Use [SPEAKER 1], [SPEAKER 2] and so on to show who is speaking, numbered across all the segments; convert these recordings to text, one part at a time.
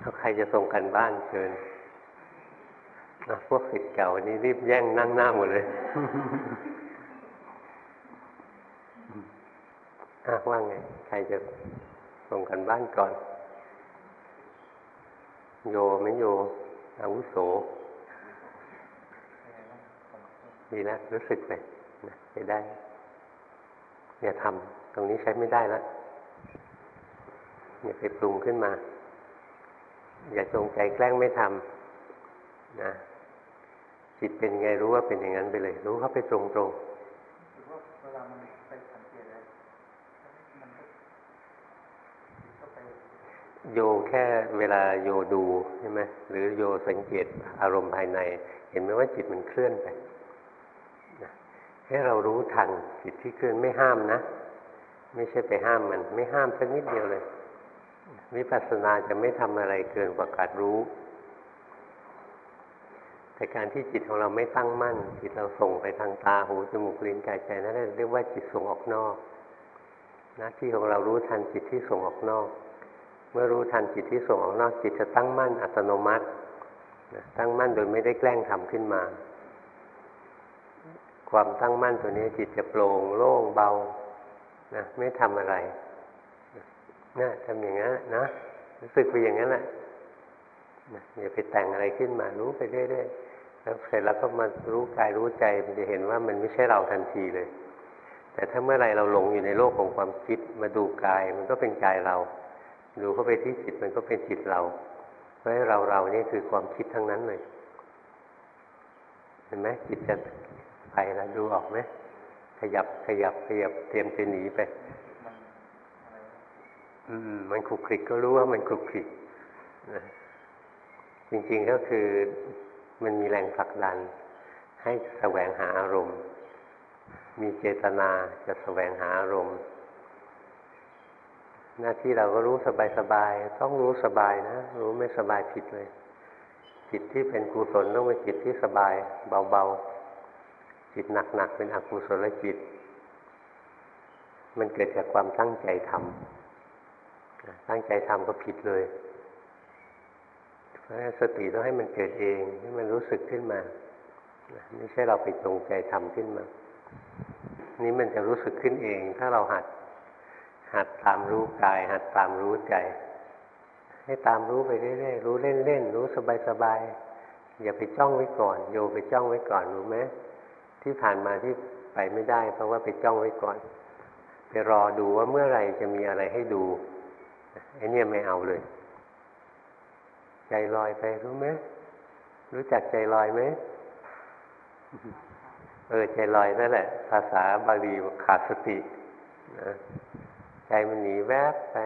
[SPEAKER 1] ถ้าใครจะส่งกันบ้านเชิญนะพวกสิทธิ์เก่านี้รีบแย่งนั่งหน้าหมดเลยว่าไง ใครจะส่งกันบ้านก่อน โยไม่โยอาวุโสดีแล้วรู้สึกไปนะไปได้อย่าทำตรงนี้ใช้ไม่ได้แล้วอย่าไปปรุงขึ้นมา อย่าจงใจแกล้งไม่ทำนะจิตเป็นไงรู้ว่าเป็นอย่างนั้นไปเลย รู้เข้าไปตรงตรงโยแค่เวลาโยดูใช่ไหมหรือโยสังเกตอารมณ์ภายใน เห็นไหมว่าจิตมันเคลื่อนไปให้เรารู้ทันจิตที่เคลื่อนไม่ห้ามนะ ไม่ใช่ไปห้ามมัน ไม่ห้ามสักนิดเดียวเลย วิปัสสนาจะไม่ทำอะไรเกินกว่าการรู้ แต่การที่จิตของเราไม่ตั้งมั่น จิตเราส่งไปทางตาหูจมูกลิ้นกายใจนั่นเรียกว่าจิตส่งออกนอก หน้าที่ของเรารู้ทันจิตที่ส่งออกนอก เมื่อรู้ทันจิตที่ส่งออกนอก จิตจะตั้งมั่นอัตโนมัติตั้งมั่นโดยไม่ได้แกล้งทำขึ้นมา ความตั้งมั่นตัวนี้จิตจะโปร่งโล่งเบานะไม่ทำอะไร นะทำอย่างนั้นนะรู้สึกไปอย่างนั้นแหละอย่าไปแต่งอะไรขึ้นมารู้ไปเรื่อยๆแล้วเสร็จแล้วก็มารู้กายรู้ใจมันจะเห็นว่ามันไม่ใช่เราทันทีเลย แต่ถ้าเมื่อไรเราหลงอยู่ในโลกของความคิดมาดูกายมันก็เป็นกายเรา ดูเข้าไปที่จิตมันก็เป็นจิตเราเพราะเราเรานี่คือความคิดทั้งนั้นเลย เห็นไหมจิตจะไปแล้วดูออกไหมขยับขยับขยับเตรียมจะหนีไป มันคลุกคลิกก็รู้ว่ามันคลุกคลิกนะจริงๆก็คือมันมีแรงผลักดัน ให้แสวงหาอารมณ์ มีเจตนาจะแสวงหาอารมณ์ หน้าที่เราก็รู้สบายๆต้องรู้สบายนะ รู้ไม่สบายผิดเลย จิตที่เป็นกุศลต้องเป็นจิตที่สบาย เบาๆ จิตหนักๆเป็นอกุศลจิต มันเกิดจากความตั้งใจทำ ตั้งใจทำก็ผิดเลย เพราะสติต้องให้มันเกิดเองให้มันรู้สึกขึ้นมาไม่ใช่เราไปจงใจทำขึ้นมา นี้มันจะรู้สึกขึ้นเอง ถ้าเราหัด หัดตามรู้กาย หัดตามรู้ใจ ให้ตามรู้ไปเรื่อยๆรู้เล่นๆรู้สบายๆอย่าไปจ้องไว้ก่อน โยไปจ้องไว้ก่อนรู้ไหมที่ผ่านมาที่ไปไม่ได้ เพราะว่าไปจ้องไว้ก่อน ไปรอดูว่าเมื่อไหร่จะมีอะไรให้ดู ไอ้นี่ไม่เอาเลย ใจลอยไปรู้ไหมรู้จักใจลอยไหมเออใจลอยนั่นแหละ ภาษาบาลีขาดสตินะใจมันหนีแวบไป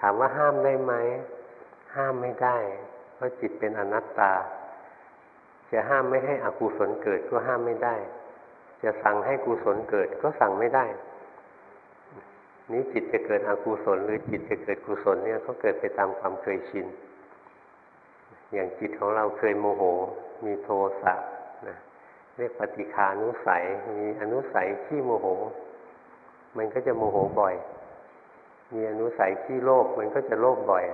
[SPEAKER 1] ถามว่าห้ามได้ไหม ห้ามไม่ได้ เพราะจิตเป็นอนัตตา จะห้ามไม่ให้อกุศลเกิดก็ห้ามไม่ได้ จะสั่งให้กุศลเกิดก็สั่งไม่ได้ นี้จิตจะเกิดอกุศลหรือจิตจะเกิดกุศลเนี่ยเขาเกิดไปตามความเคยชิน อย่างจิตของเราเคยโมโห มีโทสะนะเรียกปฏิคานุสัย มีอนุสัยขี้โมโห มันก็จะโมโหบ่อย มีอนุสัยขี้โลภมันก็จะโลภบ่อย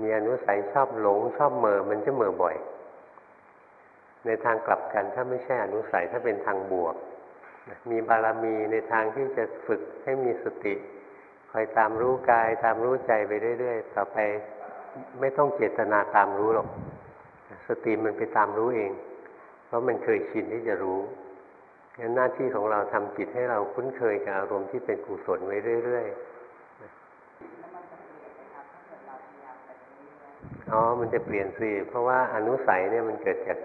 [SPEAKER 1] มีอนุสัยชอบหลงชอบเมอมันจะเมอบ่อย ในทางกลับกันถ้าไม่ใช่อนุสัยถ้าเป็นทางบวก มีบารมีในทางที่จะฝึกให้มีสติ คอยตามรู้กายตามรู้ใจไปเรื่อยๆ ต่อไปไม่ต้องเจตนาตามรู้หรอก สติมันไปตามรู้เอง เพราะมันเคยชินที่จะรู้งั้นหน้าที่ของเราทำจิตให้เราคุ้นเคยกับอารมณ์ที่เป็นกุศลไว้เรื่อยๆอ๋อ มันจะเปลี่ยนสิ เพราะว่าอนุสัยเนี่ยมันเกิดจาก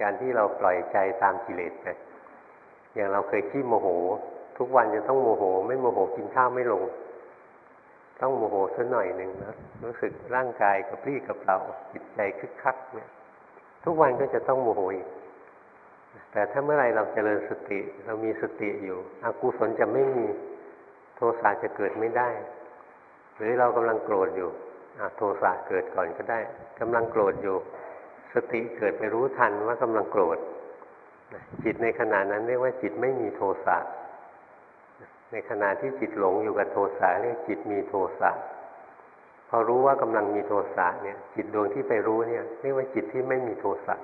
[SPEAKER 1] การที่เราปล่อยใจตามกิเลสไป อย่างเราเคยขี้โมโห ทุกวันจะต้องโมโห ไม่โมโหกินข้าวไม่ลง ต้องโมโหสักหน่อยหนึ่งนะรู้สึกร่างกายกับรี่กับเราจิตใจคึกคักเนี่ย ทุกวันก็จะต้องโมโหอีกแต่ถ้าเมื่อไรเราเจริญสติ เรามีสติอยู่อกุศลจะไม่มีโทสะจะเกิดไม่ได้ หรือเรากำลังโกรธอยู่โทสะเกิดก่อนก็ได้กำลังโกรธอยู่ สติเกิดไปรู้ทันว่ากำลังโกรธ จิตในขณะนั้นเรียกว่าจิตไม่มีโทสะในขณะที่จิตหลงอยู่กับโทสะเรียกจิตมีโทสะพอรู้ว่ากำลังมีโทสะเนี่ย จิตดวงที่ไปรู้เนี่ยเรียกว่าจิตที่ไม่มีโทสะ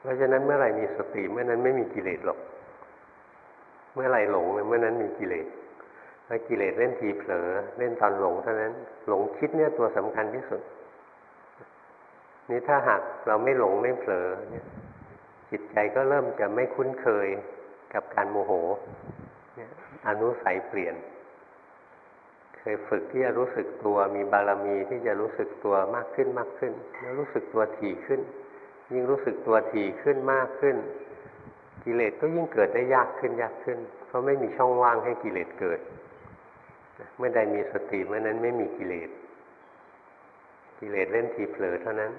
[SPEAKER 1] เพราะฉะนั้นเมื่อไหร่มีสติเมื่อนั้นไม่มีกิเลสหรอก เมื่อไหร่หลงเมื่อนั้นมีกิเลสถ้ากิเลสเล่นทีเผลอเล่นตอนหลงเท่านั้น หลงคิดเนี่ยตัวสำคัญที่สุด นี่ถ้าหากเราไม่หลงไม่เผลอเนี่ย จิตใจก็เริ่มจะไม่คุ้นเคยกับการโมโหอนุสัยเปลี่ยน เคยฝึกที่จะรู้สึกตัวมีบารมีที่จะรู้สึกตัวมากขึ้นมากขึ้น แล้วรู้สึกตัวถี่ขึ้น ยิ่งรู้สึกตัวถี่ขึ้นมากขึ้น กิเลสก็ยิ่งเกิดได้ยากขึ้นยากขึ้น เพราะไม่มีช่องว่างให้กิเลสเกิด เมื่อใดมีสติเมื่อนั้นไม่มีกิเลสกิเลสเล่นทีเผลอเท่านั้น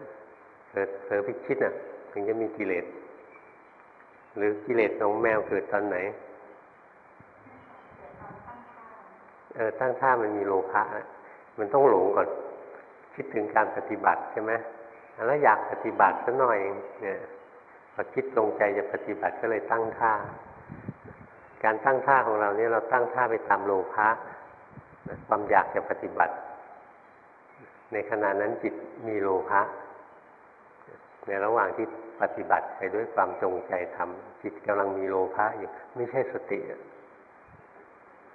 [SPEAKER 1] เผลอเผลอพิชิตอะ ถึงจะมีกิเลส หรือกิเลสของแมวเกิดตอนไหน เออตั้งท่ามันมีโลภะมันต้องหลงก่อน คิดถึงการปฏิบัติใช่ไหมแล้วอยากปฏิบัติสักหน่อย เนี่ยพอคิดลงใจจะปฏิบัติก็เลยตั้งท่า การตั้งท่าของเราเนี่ยเราตั้งท่าไปตามโลภะความอยากจะปฏิบัติ ในขณะนั้นจิตมีโลภะในระหว่างที่ ปฏิบัติไปด้วยความจงใจทำจิตกำลังมีโลภะอยู่ไม่ใช่สติ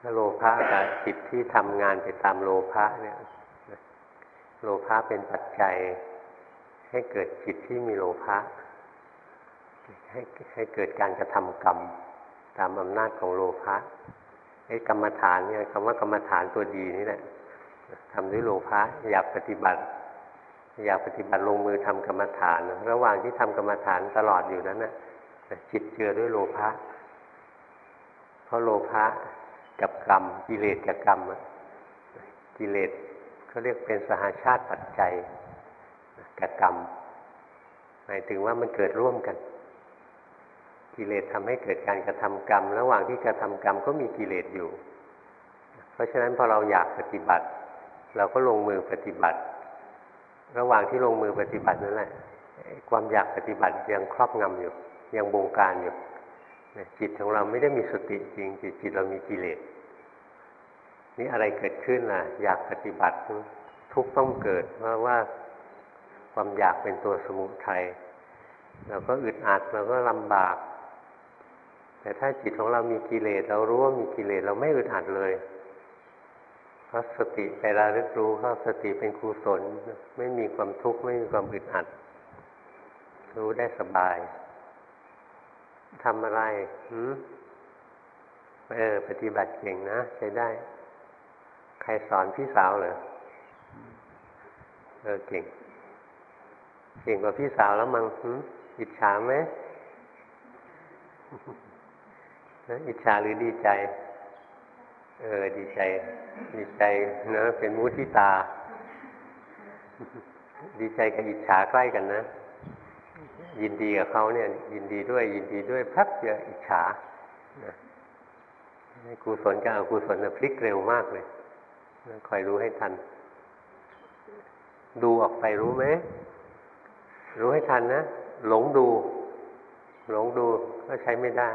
[SPEAKER 1] ถ้าโลภะกับจิตที่ทำงานไปตามโลภะเนี่ย โลภะเป็นปัจจัย ให้เกิดจิตที่มีโลภะให้ให้เกิดการกระทำกรรม ตามอำนาจของโลภะไอ้กรรมฐานเนี่ยคำว่ากรรมฐานตัวดีนี่แหละทำด้วยโลภะอยากปฏิบัติ อยากปฏิบัติลงมือทำกรรมฐาน ระหว่างที่ทำกรรมฐานตลอดอยู่นั้นนะจิตเจือด้วยโลภะเพราะโลภะกับกรรมกิเลสกับกรรมกิเลสเขาเรียกเป็นสหาชาติปัจจัยกับกรรมหมายถึงว่ามันเกิดร่วมกัน กิเลสทำให้เกิดการกระทำกรรม ระหว่างที่กระทำกรรมก็มีกิเลสอยู่ เพราะฉะนั้นพอเราอยากปฏิบัติ เราก็ลงมือปฏิบัติ ระหว่างที่ลงมือปฏิบัตินั่นแหละความอยากปฏิบัติยังครอบงำอยู่ ยังบงการอยู่จิตของเราไม่ได้มีสติจริงจิตจิตเรามีกิเลสนี่อะไรเกิดขึ้นล่ะ อยากปฏิบัติทุกต้องเกิดเพราะว่าความอยากเป็นตัวสมุทัยเราก็อึดอัดเราก็ลำบาก แต่ถ้าจิตของเรามีกิเลสเรารู้ว่ามีกิเลสเราไม่อึดอัดเลย เพราะสติไประลึกรู้เพราสติเป็นกุศลไม่มีความทุกข์ไม่มีความอึดอัด รู้ได้สบายทำอะไรหืมเออ ปฏิบัติเก่งนะ ใช้ได้ ใครสอนพี่สาวเหรอเออเก่ง เก่งกว่าพี่สาวแล้วมั้งอิจฉาไหมอิจฉาหรือดีใจ เออ ดีใจ ดีใจนะเป็นมุทิตา ดีใจกับอิจฉาใกล้กันนะ ยินดีกับเขาเนี่ย ยินดีด้วย ยินดีด้วยพับเดียวอิจฉากุศลกับอกุศลพลิกเร็วมากเลยคอยรู้ให้ทัน ดูออกไปรู้ไหม รู้ให้ทันนะ หลงดู หลงดูก็ใช้ไม่ได้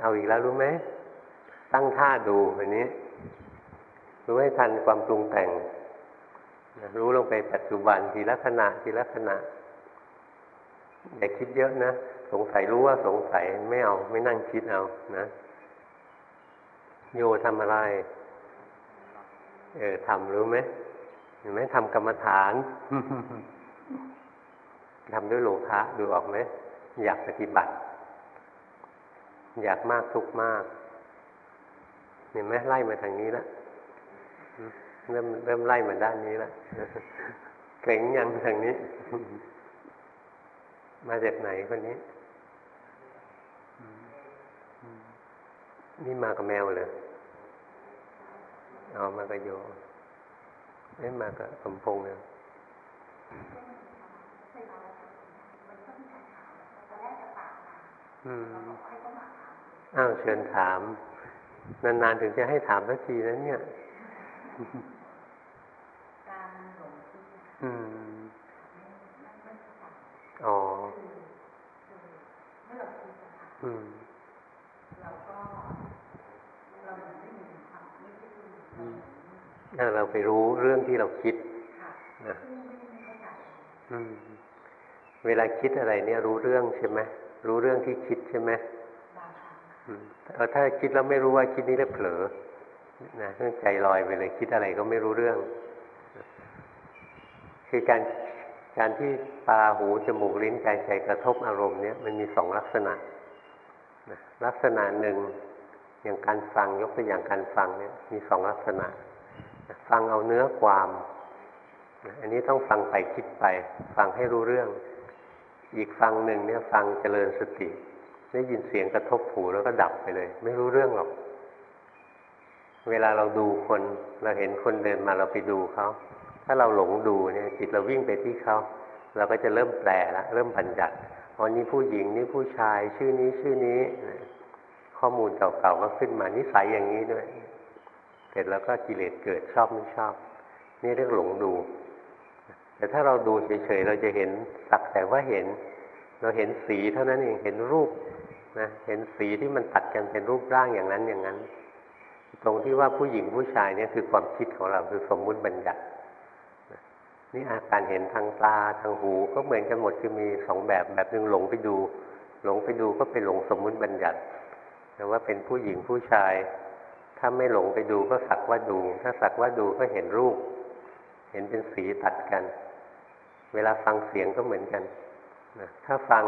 [SPEAKER 1] เอาอีกแล้วรู้ไหม ตั้งท่าดูอันนี้ รู้ให้ทันความปรุงแต่ง รู้ลงไปปัจจุบันทีละขณะทีละขณะอย่าคิดเยอะนะ สงสัยรู้ว่าสงสัยไม่เอา ไม่นั่งคิดเอานะ โยทำอะไร เออทำรู้ไหมเห็นไหมทำกรรมฐานทำด้วยโลภะดูออกไหม อยากปฏิบัติ อยากมากทุกมาก เห็นไหมไล่มาทางนี้แล้วเริ่มเริ่มไล่มาด้านนี้แล้วเกร็งยังทางนี้ มาจากไหนคนนี้ นี่มากับแมวเลยเอามากับโยไม่มากับสมพงษ์เลยอืมอ้าวเชิญถาม นานๆถึงจะให้ถามสักทีนะเนี่ยการหลงคิดอืมอ๋อเมื่อเราคิดนะคะอืมเราก็เราไม่มีความไม่ใช่คือเราไปรู้เรื่องที่เราคิดนะเวลาคิดอะไรเนี่ยรู้เรื่องใช่ไหมรู้เรื่องที่คิดใช่ไหม เออถ้าคิดแล้วไม่รู้ว่าคิดนี้แล้วเผลอนะเรื่องใจลอยไปเลยคิดอะไรก็ไม่รู้เรื่อง คือการการที่ตาหูจมูกลิ้นกายใจกระทบอารมณ์เนี่ยมันมีสองลักษณะลักษณะหนึ่งอย่างการฟังยกตัวอย่างการฟังเนี่ยมีสองลักษณะ ฟังเอาเนื้อความอันนี้ต้องฟังไปคิดไป ฟังให้รู้เรื่อง อีกฟังหนึ่งเนี่ยฟังเจริญสติ ได้ยินเสียงกระทบหูแล้วก็ดับไปเลย ไม่รู้เรื่องหรอก เวลาเราดูคน เราเห็นคนเดินมาเราไปดูเขาถ้าเราหลงดูเนี่ยจิตเราวิ่งไปที่เขาเราก็จะเริ่มแปลละเริ่มบัญญัติอ๋อนี่ผู้หญิงนี่ผู้ชายชื่อนี้ชื่อนี้ ข้อมูลเก่าๆก็ขึ้นมานิสัยอย่างนี้ด้วยเสร็จแล้วก็กิเลสเกิดชอบไม่ชอบ นี่เรียกหลงดู แต่ถ้าเราดูเฉยๆเราจะเห็นสักแต่ว่าเห็น เราเห็นสีเท่านั้นเองเห็นรูป นะเห็นสีที่มันตัดกันเป็นรูปร่างอย่างนั้นอย่างนั้น ตรงที่ว่าผู้หญิงผู้ชายเนี่ยคือความคิดของเราคือสมมุติบัญญัตินี่อาการเห็นทางตาทางหูก็เหมือนกันหมดคือมีสองแบบแบบหนึ่งหลงไปดู หลงไปดูก็ไปหลงสมมุติบัญญัติแต่ว่าเป็นผู้หญิงผู้ชาย ถ้าไม่หลงไปดูก็สักว่าดู ถ้าสักว่าดูก็เห็นรูป เห็นเป็นสีตัดกัน เวลาฟังเสียงก็เหมือนกันนะถ้าฟัง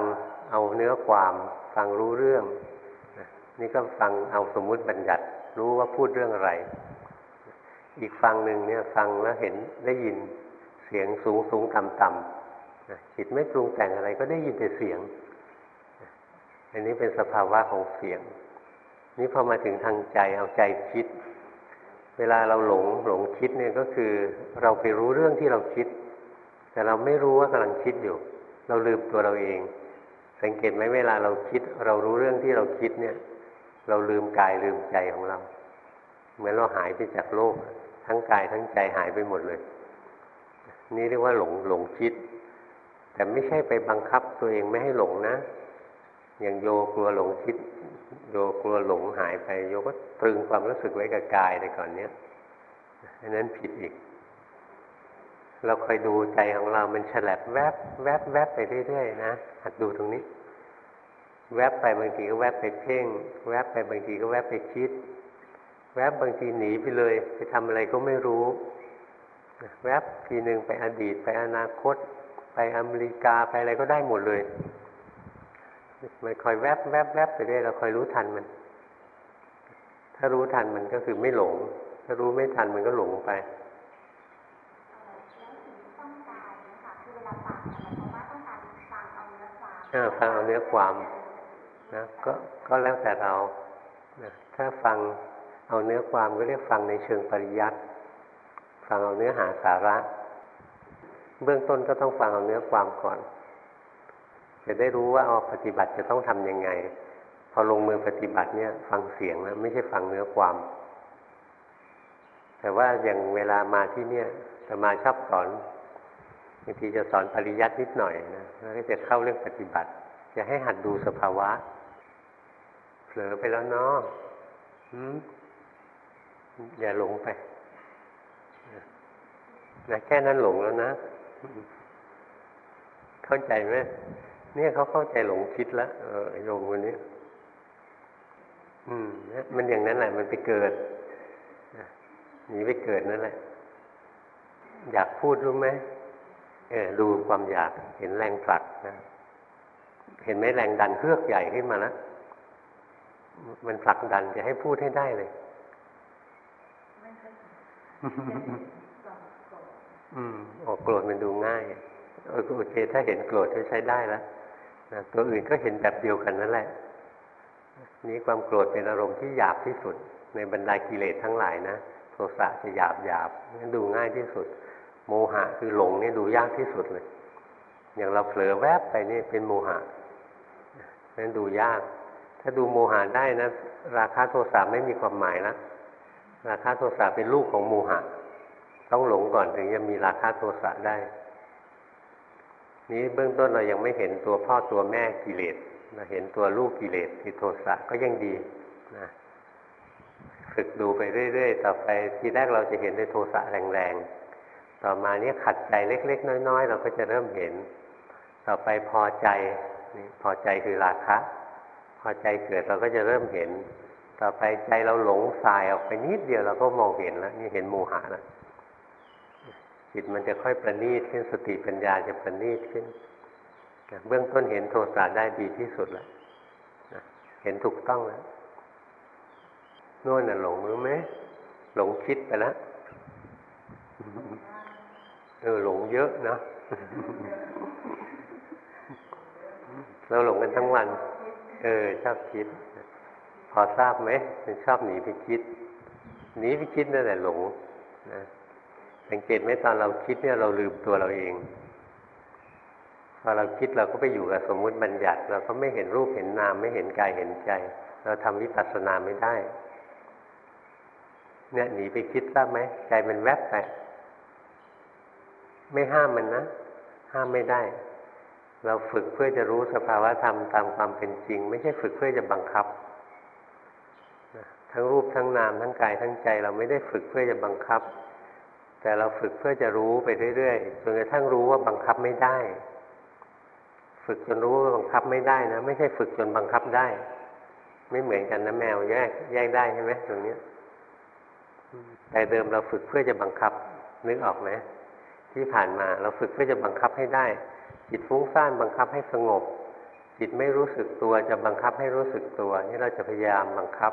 [SPEAKER 1] เอาเนื้อความฟังรู้เรื่อง นี่ก็ฟังเอาสมมุติบัญญัติ รู้ว่าพูดเรื่องอะไร อีกฟังหนึ่งเนี่ยฟังแล้วเห็นได้ยินเสียงสูงสูงต่ำต่ำจิตไม่ปรุงแต่งอะไรก็ได้ยินแต่เสียง อันนี้เป็นสภาวะของเสียง นี่พอมาถึงทางใจเอาใจคิด เวลาเราหลงหลงคิดเนี่ยก็คือเราไปรู้เรื่องที่เราคิด แต่เราไม่รู้ว่ากำลังคิดอยู่ เราลืมตัวเราเอง สังเกตไหมเวลาเราคิด เรารู้เรื่องที่เราคิดเนี่ย เราลืมกายลืมใจของเรา เหมือนเราหายไปจากโลก ทั้งกายทั้งใจหายไปหมดเลย นี่เรียกว่าหลงหลงคิด แต่ไม่ใช่ไปบังคับตัวเองไม่ให้หลงนะ อย่างโยกลัวหลงคิดโยกลัวหลงหายไปโยก็ตรึงความรู้สึกไว้กับกายในก่อนเนี้ยอันนั้นผิดอีก เราคอยดูใจของเรา มันฉลับแวบแวบแวบไปเรื่อยๆนะหัดดูตรงนี้ แวบไปบางทีก็แวบไปเพ่ง แวบไปบางทีก็แวบไปคิด แวบบางทีหนีไปเลย ไปทำอะไรก็ไม่รู้ แวบทีหนึ่งไปอดีต ไปอนาคต ไปอเมริกาไปอะไรก็ได้หมดเลย มันคอยแวบแวบแวบไปได้เราคอยรู้ทันมัน ถ้ารู้ทันมันก็คือไม่หลง ถ้ารู้ไม่ทันมันก็หลงไป ฟังเอาเนื้อความนะก็ก็แล้วแต่เรานะถ้าฟังเอาเนื้อความก็เรียกฟังในเชิงปริยัติฟังเอาเนื้อหาสาระ เบื้องต้นก็ต้องฟังเอาเนื้อความก่อน จะได้รู้ว่าเอาปฏิบัติจะต้องทํำยังไง พอลงมือปฏิบัติเนี่ย ฟังเสียงนะไม่ใช่ฟังเนื้อความ แต่ว่าอย่างเวลามาที่เนี่ยจะมาชอบสอน บางทีจะสอนปริยัตินิดหน่อยนะแล้วก็จะเข้าเรื่องปฏิบัติ จะให้หัดดูสภาวะ เผลอไปแล้วเนาะอย่าหลงไปนะแค่นั้นหลงแล้วนะ เข้าใจไหมเนี่ยเขาเข้าใจหลงคิดแล้วเออโยมคนนี้อืมมันอย่างนั้นแหละ มันไปเกิดหนีไปเกิดนั่นแหละ อยากพูดรู้ไหม เออดูความอยากเห็นแรงผลักนะเห็นไหมแรงดันเครือกใหญ่ขึ้นมาแล้วมันผลักดันจะให้พูดให้ได้เลยอืมออกโกรธมันดูง่ายโอเค ถ้าเห็นโกรธก็ใช้ได้แล้วนะตัวอื่นก็เห็นแบบเดียวกันนั่นแหละ นี้ความโกรธเป็นอารมณ์ที่หยาบที่สุด ในบรรดากิเลสทั้งหลายนะโทสะจะหยาบหยาบนี่ดูง่ายที่สุด โมหะคือหลงนี่ดูยากที่สุดเลย อย่างเราเผลอแวบไปนี่เป็นโมหะนั้นดูยาก ถ้าดูโมหะได้นะ ราคาโทสะไม่มีความหมายแล้วราคาโทสะเป็นลูกของโมหะ ต้องหลงก่อนถึงจะมีราคะโทสะได้ นี้เบื้องต้นเรายังไม่เห็นตัวพ่อตัวแม่กิเลสเราเห็นตัวลูกกิเลสคือโทสะก็ยังดีนะฝึกดูไปเรื่อยๆ ต่อไปทีแรกเราจะเห็นในโทสะแรงๆ ต่อมาเนี้ยขัดใจเล็ก ๆ น้อย ๆ เราก็จะเริ่มเห็น ต่อไปพอใจนี่พอใจคือราคะ พอใจเกิดเราก็จะเริ่มเห็น ต่อไปใจเราหลงสายออกไปนิดเดียวเราก็มองเห็นแล้วนี่เห็นโมหะแล้วจิตมันจะค่อยประณีตขึ้นสติปัญญาจะประณีตขึ้นเบื้องต้นเห็นโทสะได้ดีที่สุดแล้วเห็นถูกต้องแล้วโน่นน่ะหลงรู้ไหมหลงคิดไปแล้ว เออหลงเยอะนะเราหลงกันทั้งวัน เออ ชอบคิด พอทราบไหมมันชอบหนีไปคิด หนีไปคิดนั่นแหละหลงนะสังเกตไหมตอนเราคิดเนี่ยเราลืมตัวเราเองพอเราคิดเราก็ไปอยู่กับสมมุติบัญญัติ เราก็ไม่เห็นรูปเห็นนาม ไม่เห็นกายเห็นใจ เราทำวิปัสสนาไม่ได้ เนี่ยหนีไปคิดทราบไหมใจมันแวบไป ไม่ห้ามมันนะ ห้ามไม่ได้ เราฝึกเพื่อจะรู้สภาวะธรรมตามความเป็นจริง ไม่ใช่ฝึกเพื่อจะบังคับ ทั้งรูปทั้งนามทั้งกายทั้งใจ เราไม่ได้ฝึกเพื่อจะบังคับ แต่เราฝึกเพื่อจะรู้ไปเรื่อยๆจนกระทั่งรู้ว่าบังคับไม่ได้ ฝึกจนรู้ว่าบังคับไม่ได้นะ ไม่ใช่ฝึกจนบังคับได้ ไม่เหมือนกันนะแมวแยกแยกได้ใช่ไหมตรงนี้แต่เดิมเราฝึกเพื่อจะบังคับนึกออกไหม ที่ผ่านมาเราฝึกเพื่อจะบังคับให้ได้ จิตฟุ้งซ่านบังคับให้สงบ จิตไม่รู้สึกตัวจะบังคับให้รู้สึกตัวนี่เราจะพยายามบังคับ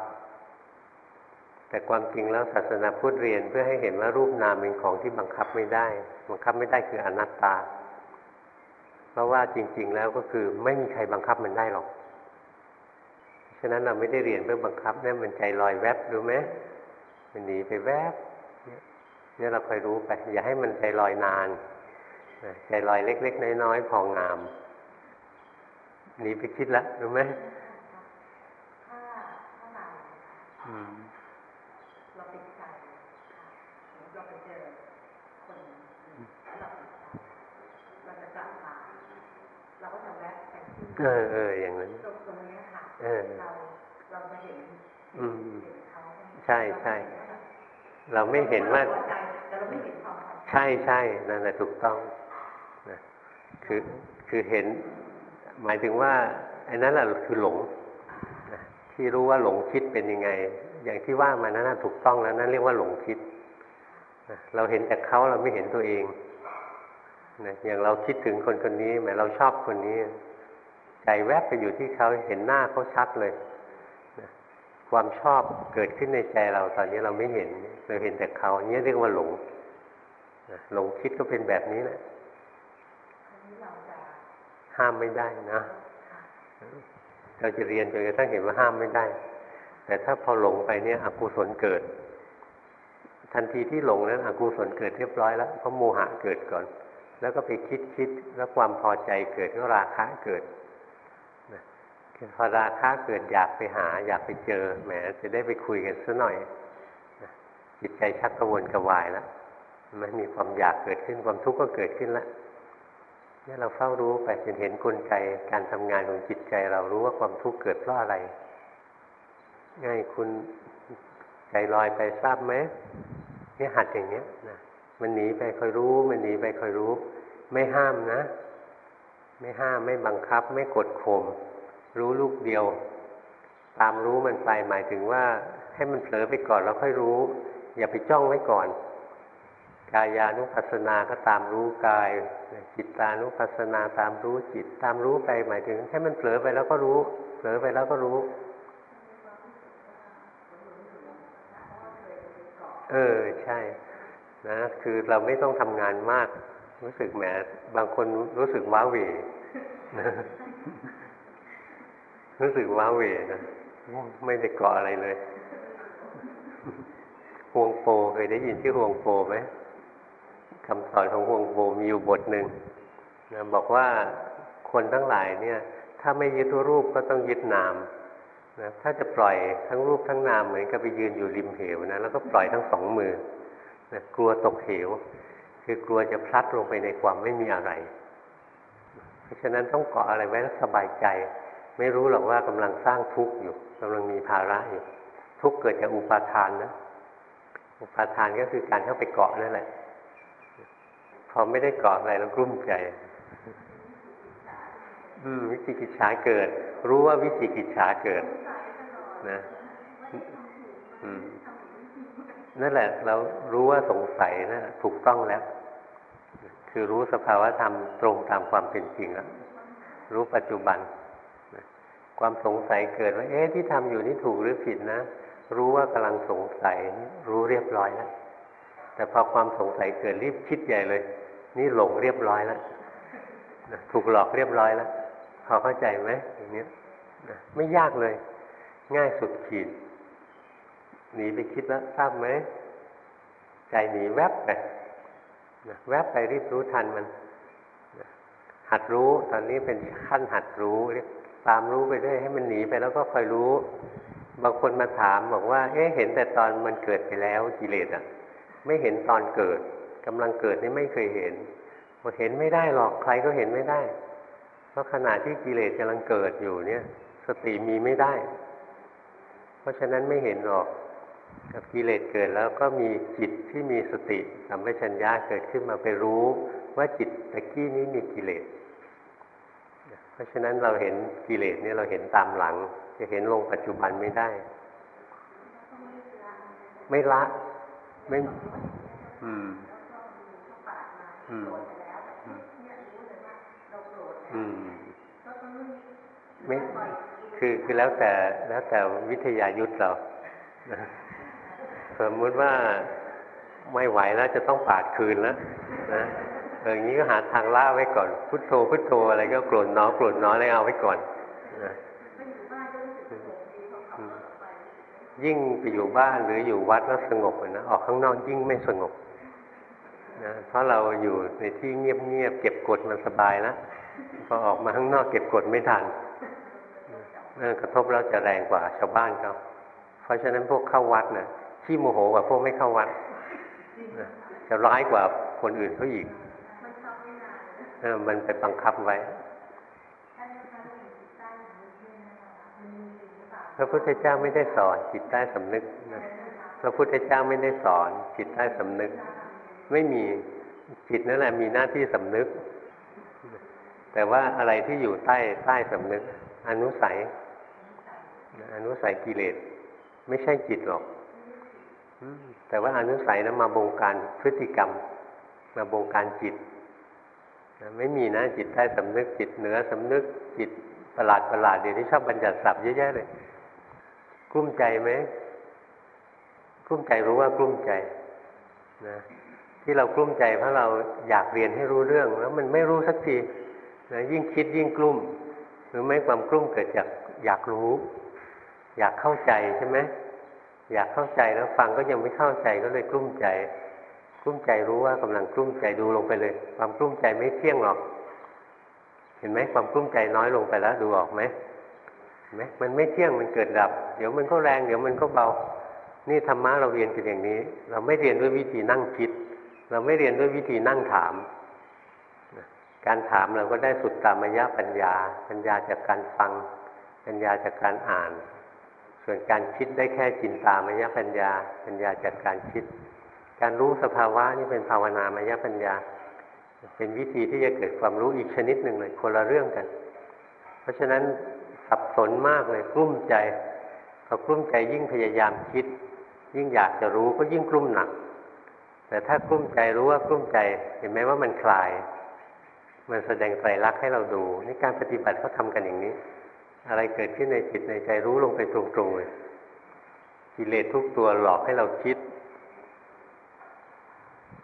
[SPEAKER 1] แต่ความจริงแล้วศาสนาพุทธเรียนเพื่อให้เห็นว่ารูปนามเป็นของที่บังคับไม่ได้ บังคับไม่ได้คืออนัตตา เพราะว่าจริง ๆ แล้วก็คือไม่มีใครบังคับมันได้หรอกฉะนั้นเราไม่ได้เรียนเพื่อบังคับนี่มันใจลอยแวบรู้ไหมมันหนีไปแวบ เนี่ยเราคอยรู้ไป อย่าให้มันใจลอยนานใจลอยเล็ก ๆ น้อยๆพองามหนีไปคิดแล้วรู้ไหมเราไปใจเราไปเจอคนเราเราจะกลับมาเราก็จะแวะไปที่เออเอออย่างนั้นตรงนี้ค่ะเออเราเราจะเห็นอืมใช่ใช่ เราไม่เห็นว่าใช่ใช่นั่นแหละถูกต้องนะคือคือเห็น หมายถึงว่าไอ้นั้นแหละคือหลงนะที่รู้ว่าหลงคิดเป็นยังไง อย่างที่ว่ามานั้นถูกต้องแล้วนั่นเรียกว่าหลงคิดนะเราเห็นแต่เขาเราไม่เห็นตัวเองนะอย่างเราคิดถึงคนคนนี้หมายเราชอบคนนี้ใจแวบไปอยู่ที่เขาเห็นหน้าเขาชัดเลย ความชอบเกิดขึ้นในใจเราตอนนี้เราไม่เห็นเราเห็นแต่เขาเนี้ยเรียกว่าหลงหลงคิดก็เป็นแบบนี้แหละห้ามไม่ได้นะ เราจะเรียนจนกระทั่งเห็นว่าห้ามไม่ได้ แต่ถ้าพอหลงไปเนี่ยอกุศลเกิด ทันทีที่หลงนั้นอกุศลเกิดเรียบร้อยแล้วเพราะโมหะเกิดก่อน แล้วก็ไปคิดคิดแล้วความพอใจเกิดก็ราคะเกิด พอราคะเกิดอยากไปหา อยากไปเจอแหมจะได้ไปคุยกันสัหน่อย จิตใจชักกระวนกระวายแล้วมันมีความอยากเกิดขึ้นความทุกข์ก็เกิดขึ้นแล้วนี่เราเฝ้ารู้ไปจนเห็นกลไกการทำงานของจิตใจเรารู้ว่าความทุกข์เกิดเพราะอะไร ง่ายคุณใจลอยไปทราบไหมนี่หัดอย่างเนี้ยนะมันหนีไปคอยรู้ มันหนีไปคอยรู้ ไม่ห้ามนะ ไม่ห้ามไม่บังคับ ไม่กดข่ม รู้ลูกเดียว ตามรู้มันไปหมายถึงว่าให้มันเผลอไปก่อนแล้วค่อยรู้ อย่าไปจ้องไว้ก่อน กายานุปัสสนาก็ตามรู้กาย จิตานุปัสสนาตามรู้จิต ตามรู้ไปหมายถึง ให้มันเผลอไปแล้วก็รู้ เผลอไปแล้วก็รู้ เออใช่นะคือเราไม่ต้องทำงานมาก รู้สึกแหมบางคนรู้สึกว้าเหวนะ รู้สึกว้าเหวนะไม่ได้เกาะอะไรเลยฮวงโปเคยได้ยินชื่อฮวงโปไหมคำสอนของฮวงโปมีอยู่บทหนึ่งนะบอกว่าคนทั้งหลายเนี่ย ถ้าไม่ยึดรูปก็ต้องยึดนามนะถ้าจะปล่อยทั้งรูปทั้งนามเหมือนกับไปยืนอยู่ริมเหวนะแล้วก็ปล่อยทั้งสองมือนะกลัวตกเหว คือกลัวจะพลัดลงไปในความไม่มีอะไร เพราะฉะนั้นต้องเกาะอะไรไว้แล้วสบายใจ ไม่รู้หรอกว่ากำลังสร้างทุกข์อยู่กำลังมีภาระอยู่ททุกข์เกิดจากอุปาทานนะ อุปาทานก็คือการเข้าไปเกาะนั่นแหละ พอไม่ได้เกาะอะไรแล้วกลุ้มใจ อืม วิจิกิจฉาเกิด รู้ว่าวิจิกิจฉาเกิด นะอืมนั่นแหละ เรารู้ว่าสงสัยนะถูกต้องแล้ว คือรู้สภาวะธรรมตรงตามความเป็นจริงแล้วรู้ปัจจุบัน ความสงสัยเกิดว่า เอ๊ะที่ทำอยู่นี่ถูกหรือผิดนะ รู้ว่ากำลังสงสัยรู้เรียบร้อยแล้วแต่พอความสงสัยเกิดรีบคิดใหญ่เลย นี่หลงเรียบร้อยแล้วถูกหลอกเรียบร้อยแล้วพอเข้าใจไหมอย่างนี้ไม่ยากเลย ง่ายสุดขีดหนีไปคิดแล้วทราบไหมใจหนีแวบไปแวบไปรีบรู้ทันมัน หัดรู้ตอนนี้เป็นขั้นหัดรู้เรียก ตามรู้ไปด้วยให้มันหนีไปแล้วก็คอยรู้ บางคนมาถามบอกว่า เอ๊ะเห็นแต่ตอนมันเกิดไปแล้วกิเลสอะ ไม่เห็นตอนเกิดกำลังเกิดนี่ไม่เคยเห็นบอกเห็นไม่ได้หรอกใครก็เห็นไม่ได้ เพราะขณะที่กิเลสกำลังเกิดอยู่เนี่ย สติมีไม่ได้ เพราะฉะนั้นไม่เห็นหรอกกับกิเลสเกิดแล้วก็มีจิตที่มีสติสัมปชัญญะเกิดขึ้นมาไปรู้ว่าจิตตะกี้นี้มีกิเลส เพราะฉะนั้นเราเห็นกิเลสเนี่ยเราเห็นตามหลัง จะเห็นลงปัจจุบันไม่ได้ ไม่ละไม่อืมอืมอืมไม่คือคือแล้วแต่แล้วแต่วิทยายุทธเราสมมติว่าไม่ไหวแล้วจะต้องปาดคืนแล้วนะ อย่างนี้ก็หาทางล่าไว้ก่อน พุทโธพุทโธอะไรก็โกรธน้อโกรธน้ออะไรเอาไว้ก่อนนะยิ่งไปอยู่บ้านหรืออยู่วัดแล้วสงบนะออกข้างนอกยิ่งไม่สงบนะเพราะเราอยู่ในที่เงียบๆเก็บกดมันสบายแล้วพอออกมาข้างนอกเก็บกดไม่ทันกระทบแล้วจะแรงกว่าชาวบ้านเขาเพราะฉะนั้นพวกเข้าวัดนะ่ะขี้โมโหกว่าพวกไม่เข้าวัดจะร้ายกว่าคนอื่นเขาอีก มันไปบังคับไว้พระพุทธเจ้าไม่ได้สอนจิตใต้สำนึกนะพระพุทธเจ้าไม่ได้สอนจิตใต้สำนึก ไม่มีจิตนั่นแหละมีหน้าที่สำนึก แต่ว่าอะไรที่อยู่ใต้ใต้สำนึก อนุสัย อนุสัยกิเลส ไม่ใช่จิตหรอกแต่ว่าอนุสัยนะมาบงการพฤติกรรม มาบงการจิต ไม่มีนะจิตใต้สำนึกจิตเหนือสำนึกจิตประหลาดประหลาดเดี๋ยวนี้ชอบบัญญัติศัพท์เยอะแยะเลยกลุ้มใจไหมกลุ้มใจรู้ว่ากลุ้มใจนะที่เรากลุ้มใจเพราะเราอยากเรียนให้รู้เรื่อง แล้วมันไม่รู้สักทีนะยิ่งคิดยิ่งกลุ้มหรือไม่ความกลุ้มเกิดจากอยากรู้ อยากเข้าใจใช่ไหมอยากเข้าใจแล้วฟังก็ยังไม่เข้าใจก็เลยกลุ้มใจ กลุ้มใจรู้ว่ากำลังกลุ้มใจดูลงไปเลย ความกลุ้มใจไม่เที่ยงหรอก เห็นไหมความกลุ้มใจน้อยลงไปแล้วดูออกไหมเห็นไหมมันไม่เที่ยงมันเกิดดับ เดี๋ยวมันก็แรงเดี๋ยวมันก็เบา นี่ธรรมะเราเรียนกันอย่างนี้ เราไม่เรียนด้วยวิธีนั่งคิด เราไม่เรียนด้วยวิธีนั่งถาม การถามเราก็ได้สุดตามยะปัญญา ปัญญาจากการฟัง ปัญญาจากการอ่าน ส่วนการคิดได้แค่จินตามยะปัญญา ปัญญาจากการคิด การรู้สภาวะนี่เป็นภาวนามายปัญญา เป็นวิธีที่จะเกิดความรู้อีกชนิดหนึ่งเลยคนละเรื่องกัน เพราะฉะนั้นสับสนมากเลยกลุ้มใจพอกลุ้มใจยิ่งพยายามคิด ยิ่งอยากจะรู้ก็ยิ่งกลุ้มหนัก แต่ถ้ากลุ้มใจรู้ว่ากลุ้มใจ เห็นไหมว่ามันคลาย มันแสดงไตรลักษณ์ให้เราดูนี่การปฏิบัติเขาทากันอย่างนี้ อะไรเกิดขึ้นในจิตในใจรู้ลงไปตรงๆเลยกิเลสทุกตัวหลอกให้เราคิด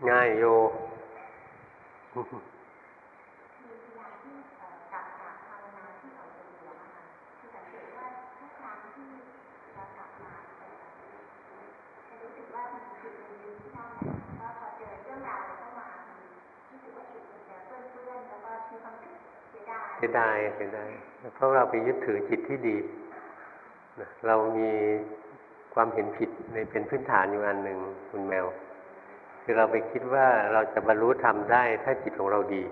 [SPEAKER 1] ง่ายโยเสียดายเสียดายเพราะเราไปยึดถือจิตที่ดี เรามีความเห็นผิดในเป็นพื้นฐานอยู่อันหนึ่งคุณแมว คือเราไปคิดว่าเราจะบรรลุธรรมได้ ถ้าจิตของเราดี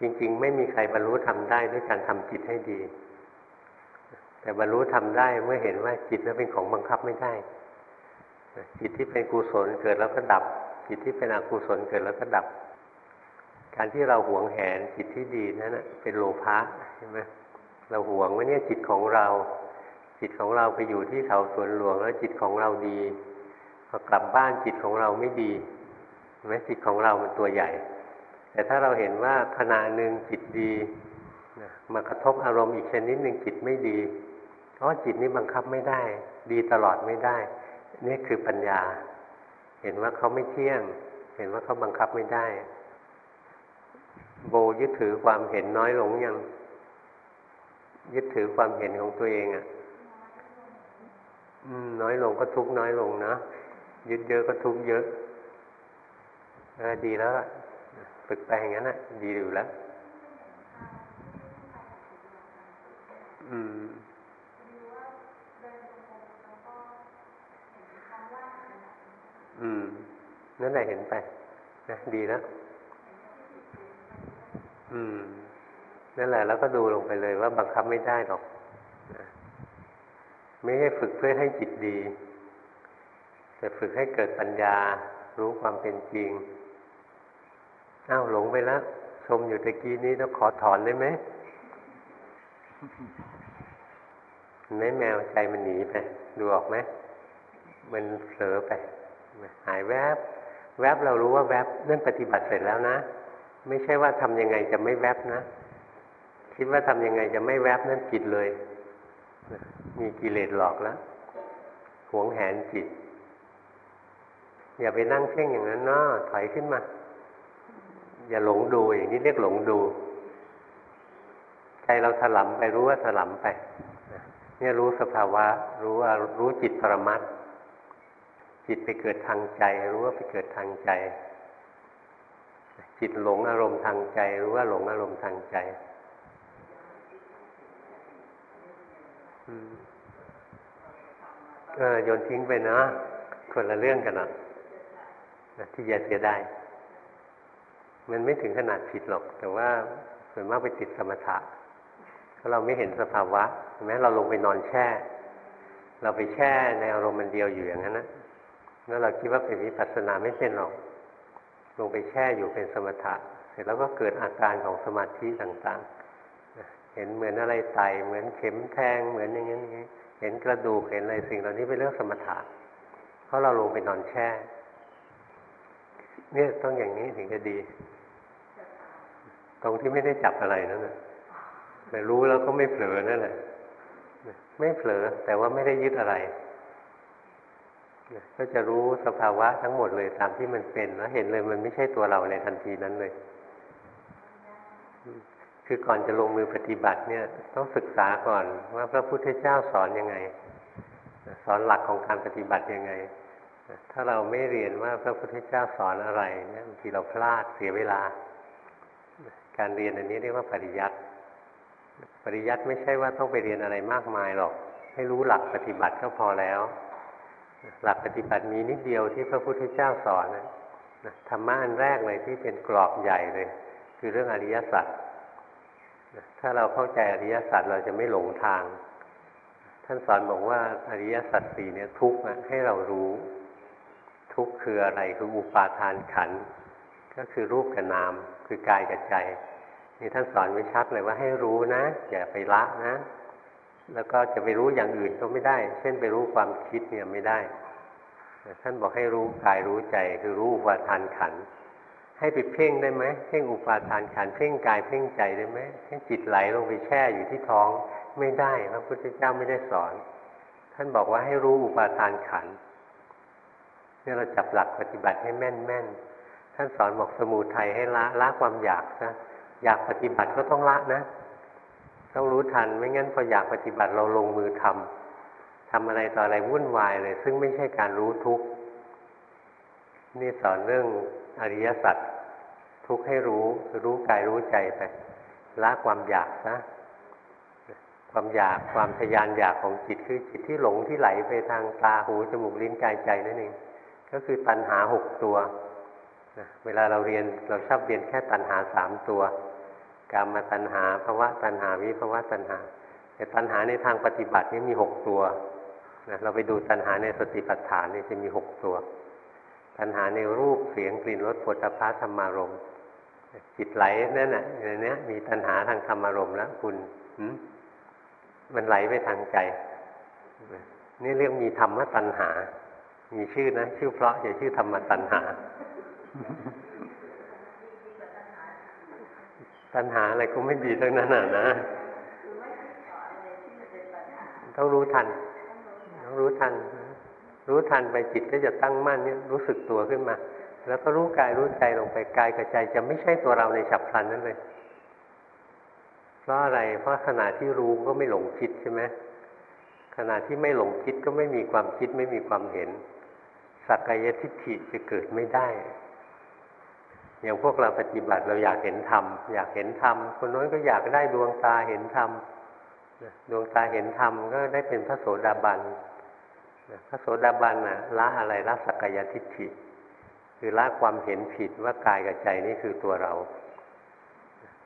[SPEAKER 1] จริงๆ ไม่มีใครบรรลุธรรมได้ด้วยการทำจิตให้ดี แต่บรรลุทำได้เมื่อเห็นว่าจิตนั้นเป็นของบังคับไม่ได้ จิตที่เป็นกุศลเกิดแล้วก็ดับ จิตที่เป็นอกุศลเกิดแล้วก็ดับ การที่เราหวงแหนจิตที่ดีนั้นเป็นโลภะใช่ไหมเราหวงว่าเนี่ยจิตของเรา จิตของเราไปอยู่ที่เขาสวนหลวงแล้วจิตของเราดี พอกลับบ้านจิตของเราไม่ดีแม้จิตของเรามันตัวใหญ่ แต่ถ้าเราเห็นว่าขณะหนึ่งจิตดีมากระทบอารมณ์อีกชนิดหนึ่งจิตไม่ดีเพราะจิตนี้บังคับไม่ได้ ดีตลอดไม่ได้ นี่คือปัญญา เห็นว่าเขาไม่เที่ยง เห็นว่าเขาบังคับไม่ได้ โบยึดถือความเห็นน้อยลงยังยึดถือความเห็นของตัวเองอะ่ะน้อยลงก็ทุกน้อยลงนะ ยึดเยอะก็ทุกเยอะดีแล้วฝึกไปอย่างนั้นนะดีอยู่แล้ว อืมอืมนั่นแหละเห็นไปนะดีแล้วอืม นั่นแหละ แล้วก็ดูลงไปเลยว่าบังคับไม่ได้หรอก ไม่ให้ฝึกเพื่อให้จิตดี แต่ฝึกให้เกิดปัญญา รู้ความเป็นจริงอ้าวหลงไปแล้ว ชมอยู่ตะกี้นี้ต้องขอถอนได้ไหมไม่แมวใจมันหนีไปดูออกไหมมันเผลอไป หายแวบ แวบเรารู้ว่าแวบนั่นปฏิบัติเสร็จแล้วนะ ไม่ใช่ว่าทำยังไงจะไม่แวบนะ คิดว่าทำยังไงจะไม่แวบนั่นผิดเลย มีกิเลสหลอกแล้วหวงแหนจิต อย่าไปนั่งเพ่งอย่างนั้นนาะถอยขึ้นมา อย่าหลงดูอย่างนี้เรียกหลงดูใจเราถลำไปรู้ว่าถลำไปเนี่ยรู้สภาวะ รู้ว่ารู้จิตปรมัตจิตไปเกิดทางใจ รู้ว่าไปเกิดทางใจ จิตหลงอารมณ์ทางใจ รู้ว่าหลงอารมณ์ทางใจเออโยนทิ้งไปนะคนละเรื่องกันนะ ที่อย่าเสียดายมันไม่ถึงขนาดผิดหรอก แต่ว่าส่วนมากไปติดสมถะเพราะเราไม่เห็นสภาวะแม้เราลงไปนอนแช่ เราไปแช่ในอารมณ์มันเดียวอยู่อย่างนั้นนะแล้วเราคิดว่าเป็นวิปัสสนาไม่เป็นหรอก ลงไปแช่อยู่เป็นสมถะ เสร็จแล้วก็เกิดอาการของสมาธิต่างๆ เห็นเหมือนอะไรไตเหมือนเข็มแทงเหมือนอย่างนี้เห็นกระดูกเห็นอะไรสิ่งเหล่านี้เป็นเรื่องสมถะเพราะเราลงไปนอนแช่ เนี่ยต้องอย่างนี้ถึงจะดี ตรงที่ไม่ได้จับอะไรนั่นนะแต่รู้แล้วก็ไม่เผลอนั่นแหละไม่เผลอแต่ว่าไม่ได้ยึดอะไรก็จะรู้สภาวะทั้งหมดเลยตามที่มันเป็นแล้วเห็นเลยมันไม่ใช่ตัวเราในทันทีนั้นเลย คือก่อนจะลงมือปฏิบัติเนี่ย ต้องศึกษาก่อนว่าพระพุทธเจ้าสอนยังไง สอนหลักของการปฏิบัติยังไง ถ้าเราไม่เรียนว่าพระพุทธเจ้าสอนอะไรเนี่ยบางทีเราพลาดเสียเวลา การเรียนอันนี้เรียกว่าปริยัติปริยัติไม่ใช่ว่าต้องไปเรียนอะไรมากมายหรอก ให้รู้หลักปฏิบัติก็พอแล้ว หลักปฏิบัติมีนิดเดียวที่พระพุทธเจ้าสอนนะธรรมะอันแรกเลยที่เป็นกรอบใหญ่เลย คือเรื่องอริยสัจถ้าเราเข้าใจอริยสัจเราจะไม่หลงทาง ท่านสอนบอกว่าอริยสัจสี่เนี่ยทุกข์ให้เรารู้ ทุกข์คืออะไรคืออุปาทานขันก็คือรูปกับนามคือกายกับใจนี่ท่านสอนไว้ชัดเลยว่าให้รู้นะ อย่าไปละนะ แล้วก็จะไปรู้อย่างอื่นก็ไม่ได้ เช่นไปรู้ความคิดเนี่ยไม่ได้ท่านบอกให้รู้กายรู้ใจคือรู้อุปาทานขันให้ไปเพ่งได้ไหมเพ่งอุปาทานขันเพ่งกายเพ่งใจได้ไหมให้จิตไหลลงไปแช่อยู่ที่ท้องไม่ได้พระพุทธเจ้าไม่ได้สอน ท่านบอกว่าให้รู้อุปาทานขัน เนี่ยเราจับหลักปฏิบัติให้แม่นแม่นท่านสอนบอกสมูทัยให้ละละความอยากซะอยากปฏิบัติก็ต้องละนะ ต้องรู้ทันไม่งั้นพออยากปฏิบัติเราลงมือทำทำอะไรต่ออะไรวุ่นวายเลย ซึ่งไม่ใช่การรู้ทุกข์นี่สอนเรื่องอริยสัจทุกข์ให้รู้รู้กายรู้ใจไปละความอยากนะความอยากความทยานอยากของจิตคือจิตที่หลงที่ไหลไปทางตาหูจมูกลิ้นกายใจนั่นเอง ก็คือตัณหาหกตัวเวลาเราเรียนเราชอบเรียนแค่ตัณหาสามตัวกามตัณหาภาวะตัณหาวิภาวะตัณหา แต่ตัณหาในทางปฏิบัตินี่มีหกตัวนะเราไปดูตัณหาในสติปัฏฐานนี่จะมีหกตัว ตัณหาในรูปเสียงกลิ่นรสผลิภัณฑ์ธรรมารมจิตไหลนั่นแหละในนี้มีตัณหาทางธรรมารมแล้วคุณมันไหลไปทางใจ นี่เรียกมีธรรมตัณหา มีชื่อนะชื่อเพราะอย่าชื่อธรรมตัณหา ตัณหาอะไรก็ไม่ดีทั้งนั้นนะ ต้องรู้ทัน ต้องรู้ทัน รู้ทันไปจิตก็จะตั้งมั่นเนี่ยรู้สึกตัวขึ้นมา แล้วก็รู้กายรู้ใจลงไปกายกับใจจะไม่ใช่ตัวเราในฉับพลันนั้นเลย เพราะอะไร เพราะขณะที่รู้ก็ไม่หลงคิดใช่ไหมขณะที่ไม่หลงคิดก็ไม่มีความคิดไม่มีความเห็น สักกายทิฏฐิจะเกิดไม่ได้ อย่างพวกเราปฏิบัติเราอยากเห็นธรรมอยากเห็นธรรมคนน้นก็อยากได้ดวงตาเห็นธรรมดวงตาเห็นธรรมก็ได้เป็นพระโสดาบันพระโสดาบันน่ะละอะไรละสักกายทิฏฐิ คือละความเห็นผิดว่ากายกับใจนี่คือตัวเรา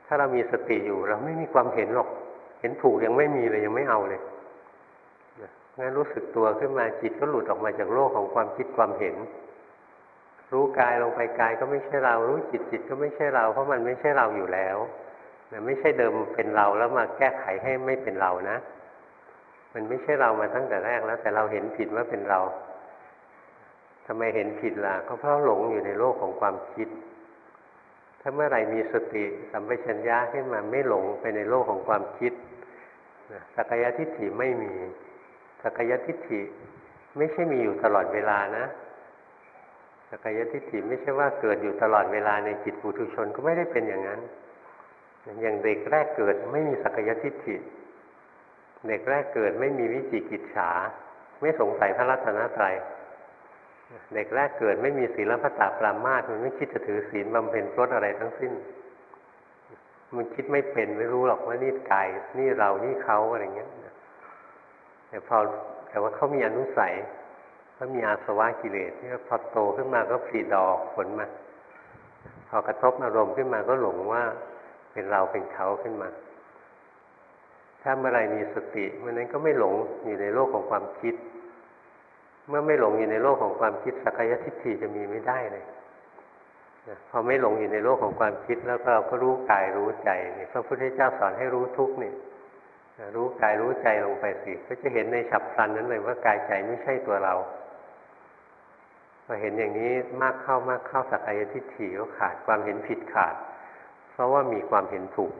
[SPEAKER 1] ถ้าเรามีสติอยู่เราไม่มีความเห็นหรอก เห็นถูกยังไม่มีเลยยังไม่เอาเลย งั้นรู้สึกตัวขึ้นมาจิตก็หลุดออกมาจากโลกของความคิดความเห็น รู้กายลงไปกายก็ไม่ใช่เรา รู้จิตจิตก็ไม่ใช่เรา เพราะมันไม่ใช่เราอยู่แล้วนะไม่ใช่เดิมเป็นเราแล้วมาแก้ไขให้ไม่เป็นเรานะ มันไม่ใช่เรามาตั้งแต่แรกแล้ว แต่เราเห็นผิดว่าเป็นเราทำไมเห็นผิดล่ะก็เพราะหลงอยู่ในโลกของความคิด ถ้าเมื่อไหร่มีสติสัมปชัญญะขึ้นมาไม่หลงไปในโลกของความคิดสักยะทิฏฐิไม่มี สักยทิฏฐิไม่ใช่มีอยู่ตลอดเวลานะสักยทิฏฐิไม่ใช่ว่าเกิดอยู่ตลอดเวลาในจิตปุถุชนก็ไม่ได้เป็นอย่างนั้น อย่างเด็กแรกเกิดไม่มีสักยทิฏฐิ เด็กแรกเกิดไม่มีวิจิกิจฉา ไม่สงสัยพระรัตนตรัยเด็กแรกเกิดไม่มีศีลพระตาปรามาสมันไม่คิดจะถือศีลบำเพ็ญพรตอะไรทั้งสิ้น มันคิดไม่เป็นไม่รู้หรอกว่านี่กายนี่เรานี่เขาอะไรเงี้ย แต่พอแต่ว่าเขามีอนุสัยเขามีอาสวะกิเลสที่พอโตขึ้นมาก็ผลิดอกผลมาพอกระทบอารมณ์ขึ้นมาก็หลงว่าเป็นเราเป็นเขาขึ้นมา ถ้าเมื่อไรมีสติเมื่อนั้นก็ไม่หลงอยู่ในโลกของความคิด เมื่อไม่หลงอยู่ในโลกของความคิดสักยทิฏฐิจะมีไม่ได้เลยพอไม่หลงอยู่ในโลกของความคิดแล้วเราก็รู้กายรู้ใจนี่พระพุทธเจ้าสอนให้รู้ทุกนี่ รู้กายรู้ใจลงไปสิก็จะเห็นในฉับพลันนั้นเลยว่ากายใจไม่ใช่ตัวเราพอเห็นอย่างนี้มากเข้ามากเข้าสักยทิฏฐิก็ขาดความเห็นผิดขาด เพราะว่ามีความเห็นถูก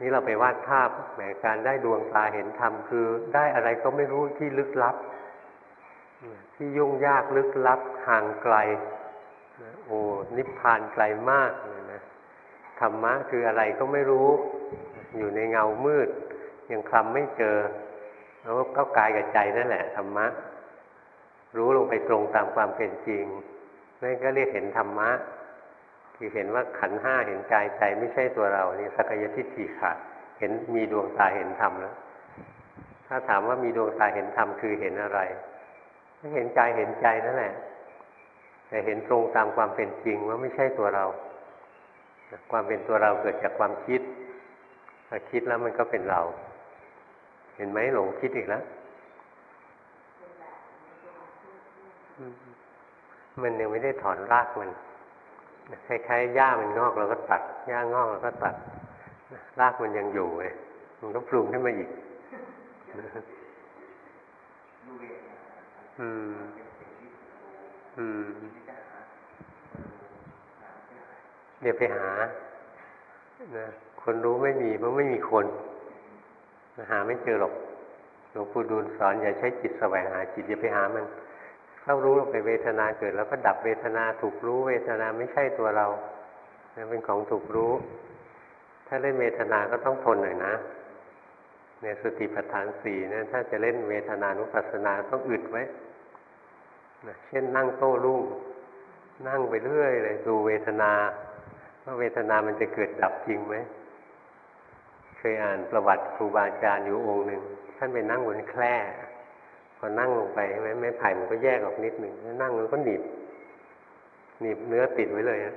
[SPEAKER 1] นี่เราไปวาดภาพแหมการได้ดวงตาเห็นธรรมคือได้อะไรก็ไม่รู้ที่ลึกลับ ที่ยุ่งยากลึกลับห่างไกลโอ้นิพพานไกลมากเลยนะธรรมะคืออะไรก็ไม่รู้ อยู่ในเงามืด ยังคลำไม่เจอแล้วก็กายกับใจนั่นแหละธรรมะ รู้ลงไปตรงตามความเป็นจริงนั่นก็เรียกเห็นธรรมะ คือเห็นว่าขันห้าเห็นกายใจไม่ใช่ตัวเรานี่สักยทิฏฐิขาดเห็นมีดวงตาเห็นธรรมแล้ว ถ้าถามว่ามีดวงตาเห็นธรรมคือเห็นอะไรเห็นกายเห็นใจนั่นแหละ แต่เห็นตรงตามความเป็นจริงว่าไม่ใช่ตัวเรา ความเป็นตัวเราเกิดจากความคิด ถ้าคิดแล้วมันก็เป็นเรา เห็นไหมหลงคิดอีกแล้ว มันยังไม่ได้ถอนรากมันคล้ายๆหญ้ามันงอกเราก็ตัดหญ้างอกเราก็ตัดรากมันยังอยู่เลยมันก็ปรุงขึ้นมาอีกอืม อืมเดี๋ยวไปหานะ คนรู้ไม่มีเพราะไม่มีคนหาไม่เจอหรอกหลวงปู่ดูลสอนอย่าใช้จิตแสวงหาจิตอย่าไปหามันเข้ารู้ลงไปเวทนาเกิด แล้วก็ดับเวทนาถูกรู้เวทนาไม่ใช่ตัวเราเป็นของถูกรู้ ถ้าเล่นเวทนาก็ต้องทนหน่อยนะในสติปัฏฐานสี่เนี่ยถ้าจะเล่นเวทนานุปัสสนาต้องอึดไว้เช่นนั่งโต้รุ่ง นั่งไปเรื่อยเลยดูเวทนาว่าเวทนามันจะเกิดดับจริงไหม ยอ่านประวัติครูบาอาจารย์อยู่องค์หนึ่งท่านไปนั่งบนแคร่พอนั่งลงไปใช่ไหมไม้ไผ่มันก็แยกออกนิดหนึ่งนั่งมันก็หนีบหนีบเนื้อติดไว้เลยนะ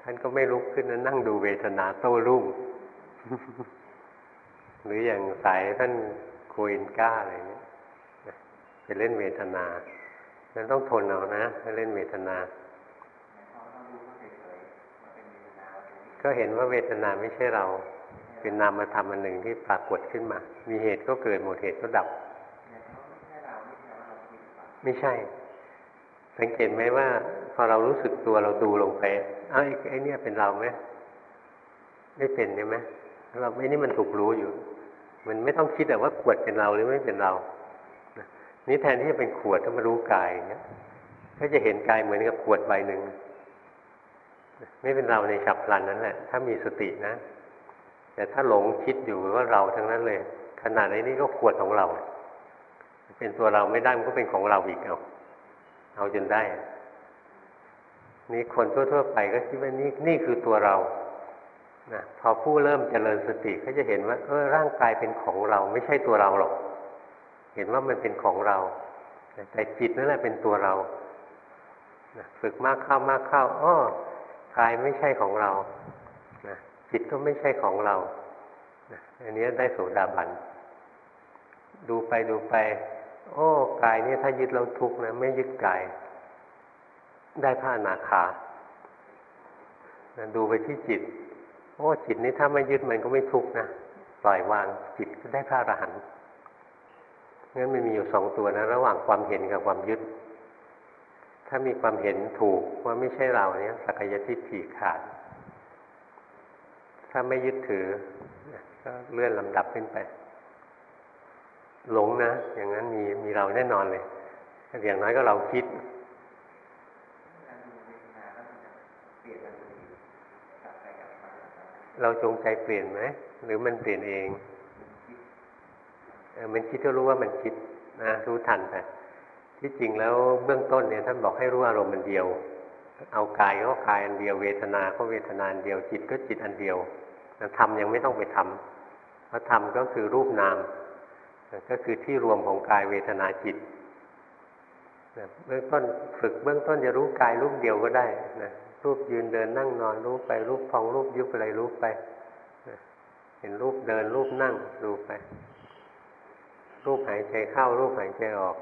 [SPEAKER 1] ท่านก็ไม่ลุกขึ้นนะนั่งดูเวทนาโต้รุ่งหรืออย่างสายท่านคุยนก้าอะไรเนี่ยไปเล่นเวทนามันต้องทนเอานะไปเล่นเวทนา ก็เห็นว่าเวทนาไม่ใช่เรา เป็นนามธรรมอันหนึ่งที่ปรากฏขึ้นมา มีเหตุก็เกิดหมดเหตุก็ดับ ไม่ใช่ สังเกตไหมว่า พอเรารู้สึกตัวเราดูลงไปไอ้ไอ้นี่เป็นเราไหมไม่เป็นใช่ไหมเราไอ้นี่มันถูกรู้อยู่ มันไม่ต้องคิดแต่ว่าขวดเป็นเราหรือไม่เป็นเรา นี่แทนที่จะเป็นขวดถ้ามารู้กายเนี่ยก็จะเห็นกายเหมือนกับขวดใบหนึ่ง ไม่เป็นเราในฉับพลันนั้นแหละ ถ้ามีสตินะ แต่ถ้าหลงคิดอยู่ว่าเราทั้งนั้นเลย ขนาดนี้ก็ขวดของเรา เป็นตัวเราไม่ได้มันก็เป็นของเราอีกเอาเอาจนได้ นี่คนทั่วๆไปก็คิดว่านี่นี่คือตัวเรานะพอผู้เริ่มเจริญสติเขาจะเห็นว่าเออร่างกายเป็นของเรา ไม่ใช่ตัวเราหรอก เห็นว่ามันเป็นของเรา แต่จิตนั่นแหละเป็นตัวเราฝึกมากเข้ามากเข้าอ้อกายไม่ใช่ของเรา จิตก็ไม่ใช่ของเรา อันนี้ได้โสดาบัน ดูไปดูไป โอ้กายนี่ถ้ายึดเราทุกข์นะ ไม่ยึดกาย ได้ผ้านาคาดูไปที่จิต โอ้จิตนี้ถ้าไม่ยึดมันก็ไม่ทุกข์นะ ปล่อยวางจิตก็ได้พระอรหันต์งั้นมันมีอยู่สองตัวนะ ระหว่างความเห็นกับความยึด ถ้ามีความเห็นถูกว่าไม่ใช่เราเนี้ยสักยทิฏฐิขาด ถ้าไม่ยึดถือ ก็เลื่อนลำดับขึ้นไป หลงนะ อย่างนั้นมีมีเราแน่นอนเลย อย่างน้อยก็เราคิดเราจงใจเปลี่ยนไหมหรือมันเปลี่ยนเองเออมันคิดก็รู้ว่ามันคิดนะรู้ทันไปที่จริงแล้วเบื้องต้นเนี่ยท่านบอกให้รู้อารมณ์มันเดียว เอากายก็กายอันเดียว เวทนาก็เวทนาอันเดียว จิตก็จิตอันเดียว ทำยังไม่ต้องไปทำเพราะทำก็คือรูปนาม ก็คือที่รวมของกายเวทนาจิตเบื้องต้นฝึกเบื้องต้นจะรู้กายรูปเดียวก็ได้นะรูปยืนเดินนั่งนอนรู้ไปรูปพองรูปยุบอะไรรู้ไปเห็นรูปเดินรูปนั่งรู้ไป รูปหายใจเข้า รูปหายใจออก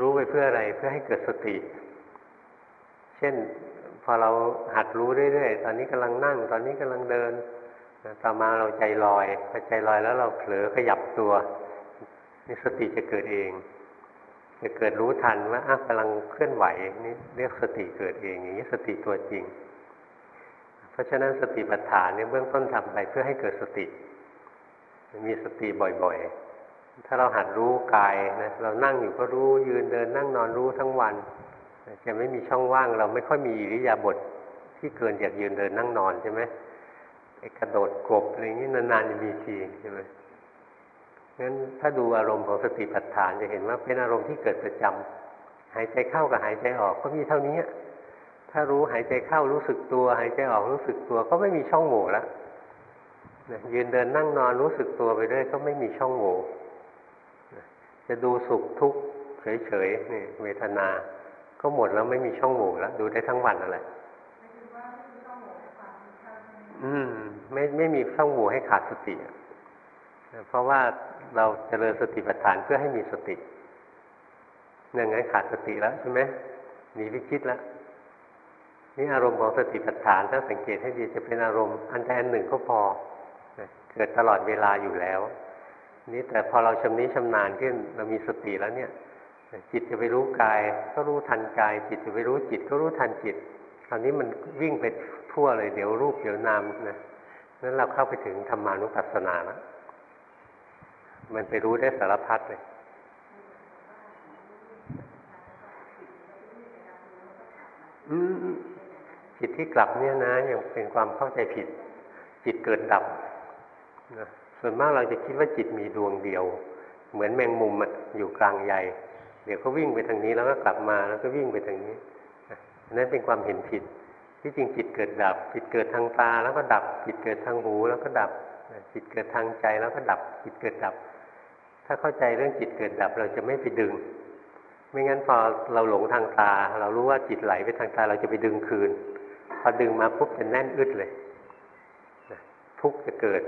[SPEAKER 1] รู้ไปเพื่ออะไรเพื่อให้เกิดสติ เช่น อเราหัดรู้เรื่อยๆ ตอนนี้กำลังนั่ง ตอนนี้กำลังเดิน ต่อมาเราใจลอยพอใจลอยแล้วเราเผลอขยับตัวนี่สติจะเกิดเอง จะเกิดรู้ทันว่าอ้ากำลังเคลื่อนไหวนี่เรียกสติเกิดเองอย่างนี้สติตัวจริง เพราะฉะนั้นสติปัฏฐานเนี่ยเบื้องต้นทำไปเพื่อให้เกิดสติ มีสติบ่อยๆ ถ้าเราหัดรู้กายนะเรานั่งอยู่ก็รู้ยืนเดินนั่งนอนรู้ทั้งวัน จะไม่มีช่องว่าง เราไม่ค่อยมีอิริยาบถทที่เกินจากยืนเดินนั่งนอนใช่ไหมไอ้กระโดดกบอะไรอย่างนี้นานๆจะมีทีใช่ไหมงั้นถ้าดูอารมณ์ของสติปัฏฐานจะเห็นว่าเป็นอารมณ์ที่เกิดประจำหายใจเข้ากับหายใจออกก็มีเท่านี้ ถ้ารู้หายใจเข้ารู้สึกตัว หายใจออกรู้สึกตัวก็ไม่มีช่องโหว่แล้วยืนเดินนั่งนอนรู้สึกตัวไปเรื่อยก็ไม่มีช่องโหว่จะดูสุขทุกข์เฉยๆนี่เวทนา ก็หมดแล้วไม่มีช่องโหว่แล้วดูได้ทั้งวันอะไรอืม ไม่ไม่มีช่องโหว่ให้ขาดสติเพราะว่าเราจเจริญสติปัฏฐานเพื่อให้มีสติอย่างนั้นขาดสติแล้วใช่ไหมหนีไปคิดแล้วนี่อารมณ์ของสติปัฏฐานถ้าสังเกตให้ดีจะเป็นอารมณ์อันใดอันหนึ่งก็พอเกิดตลอดเวลาอยู่แล้ว นี่แต่พอเราชำนิชำนาญขึ้นเรามีสติแล้วเนี่ย จิตจะไปรู้กาย ก็รู้ทันกาย จิตจะไปรู้จิตก็รู้ทันจิตตอนนี้มันวิ่งไปทั่วเลยเดี๋ยวรูปเดี๋ยวนามนะนั้นเราเข้าไปถึงธรรมานุปัสสนาแล้วมันไปรู้ได้สารพัดเลยจิตที่กลับเนี่ยนะยังเป็นความเข้าใจผิด จิตเกิดดับนะส่วนมากเราจะคิดว่าจิตมีดวงเดียว เหมือนแมงมุมอะอยู่กลางใย เดี๋ยวก็วิ่งไปทางนี้แล้วก็กลับมาแล้วก็วิ่งไปทางนี้นนั้นเป็นความเห็นผิด ที่จริงจิตเกิดดับ จิตเกิดทางตาแล้วก็ดับ จิตเกิดทางหูแล้วก็ดับ จิตเกิดทางใจแล้วก็ดับ จิตเกิดดับ ถ้าเข้าใจเรื่องจิตเกิดดับเราจะไม่ไปดึง ไม่งั้นพอเราหลงทางตา เรารู้ว่าจิตไหลไปทางตาเราจะไปดึงคืน พอดึงมาปุ๊บจะแน่นอึดเลยทุกจะเกิด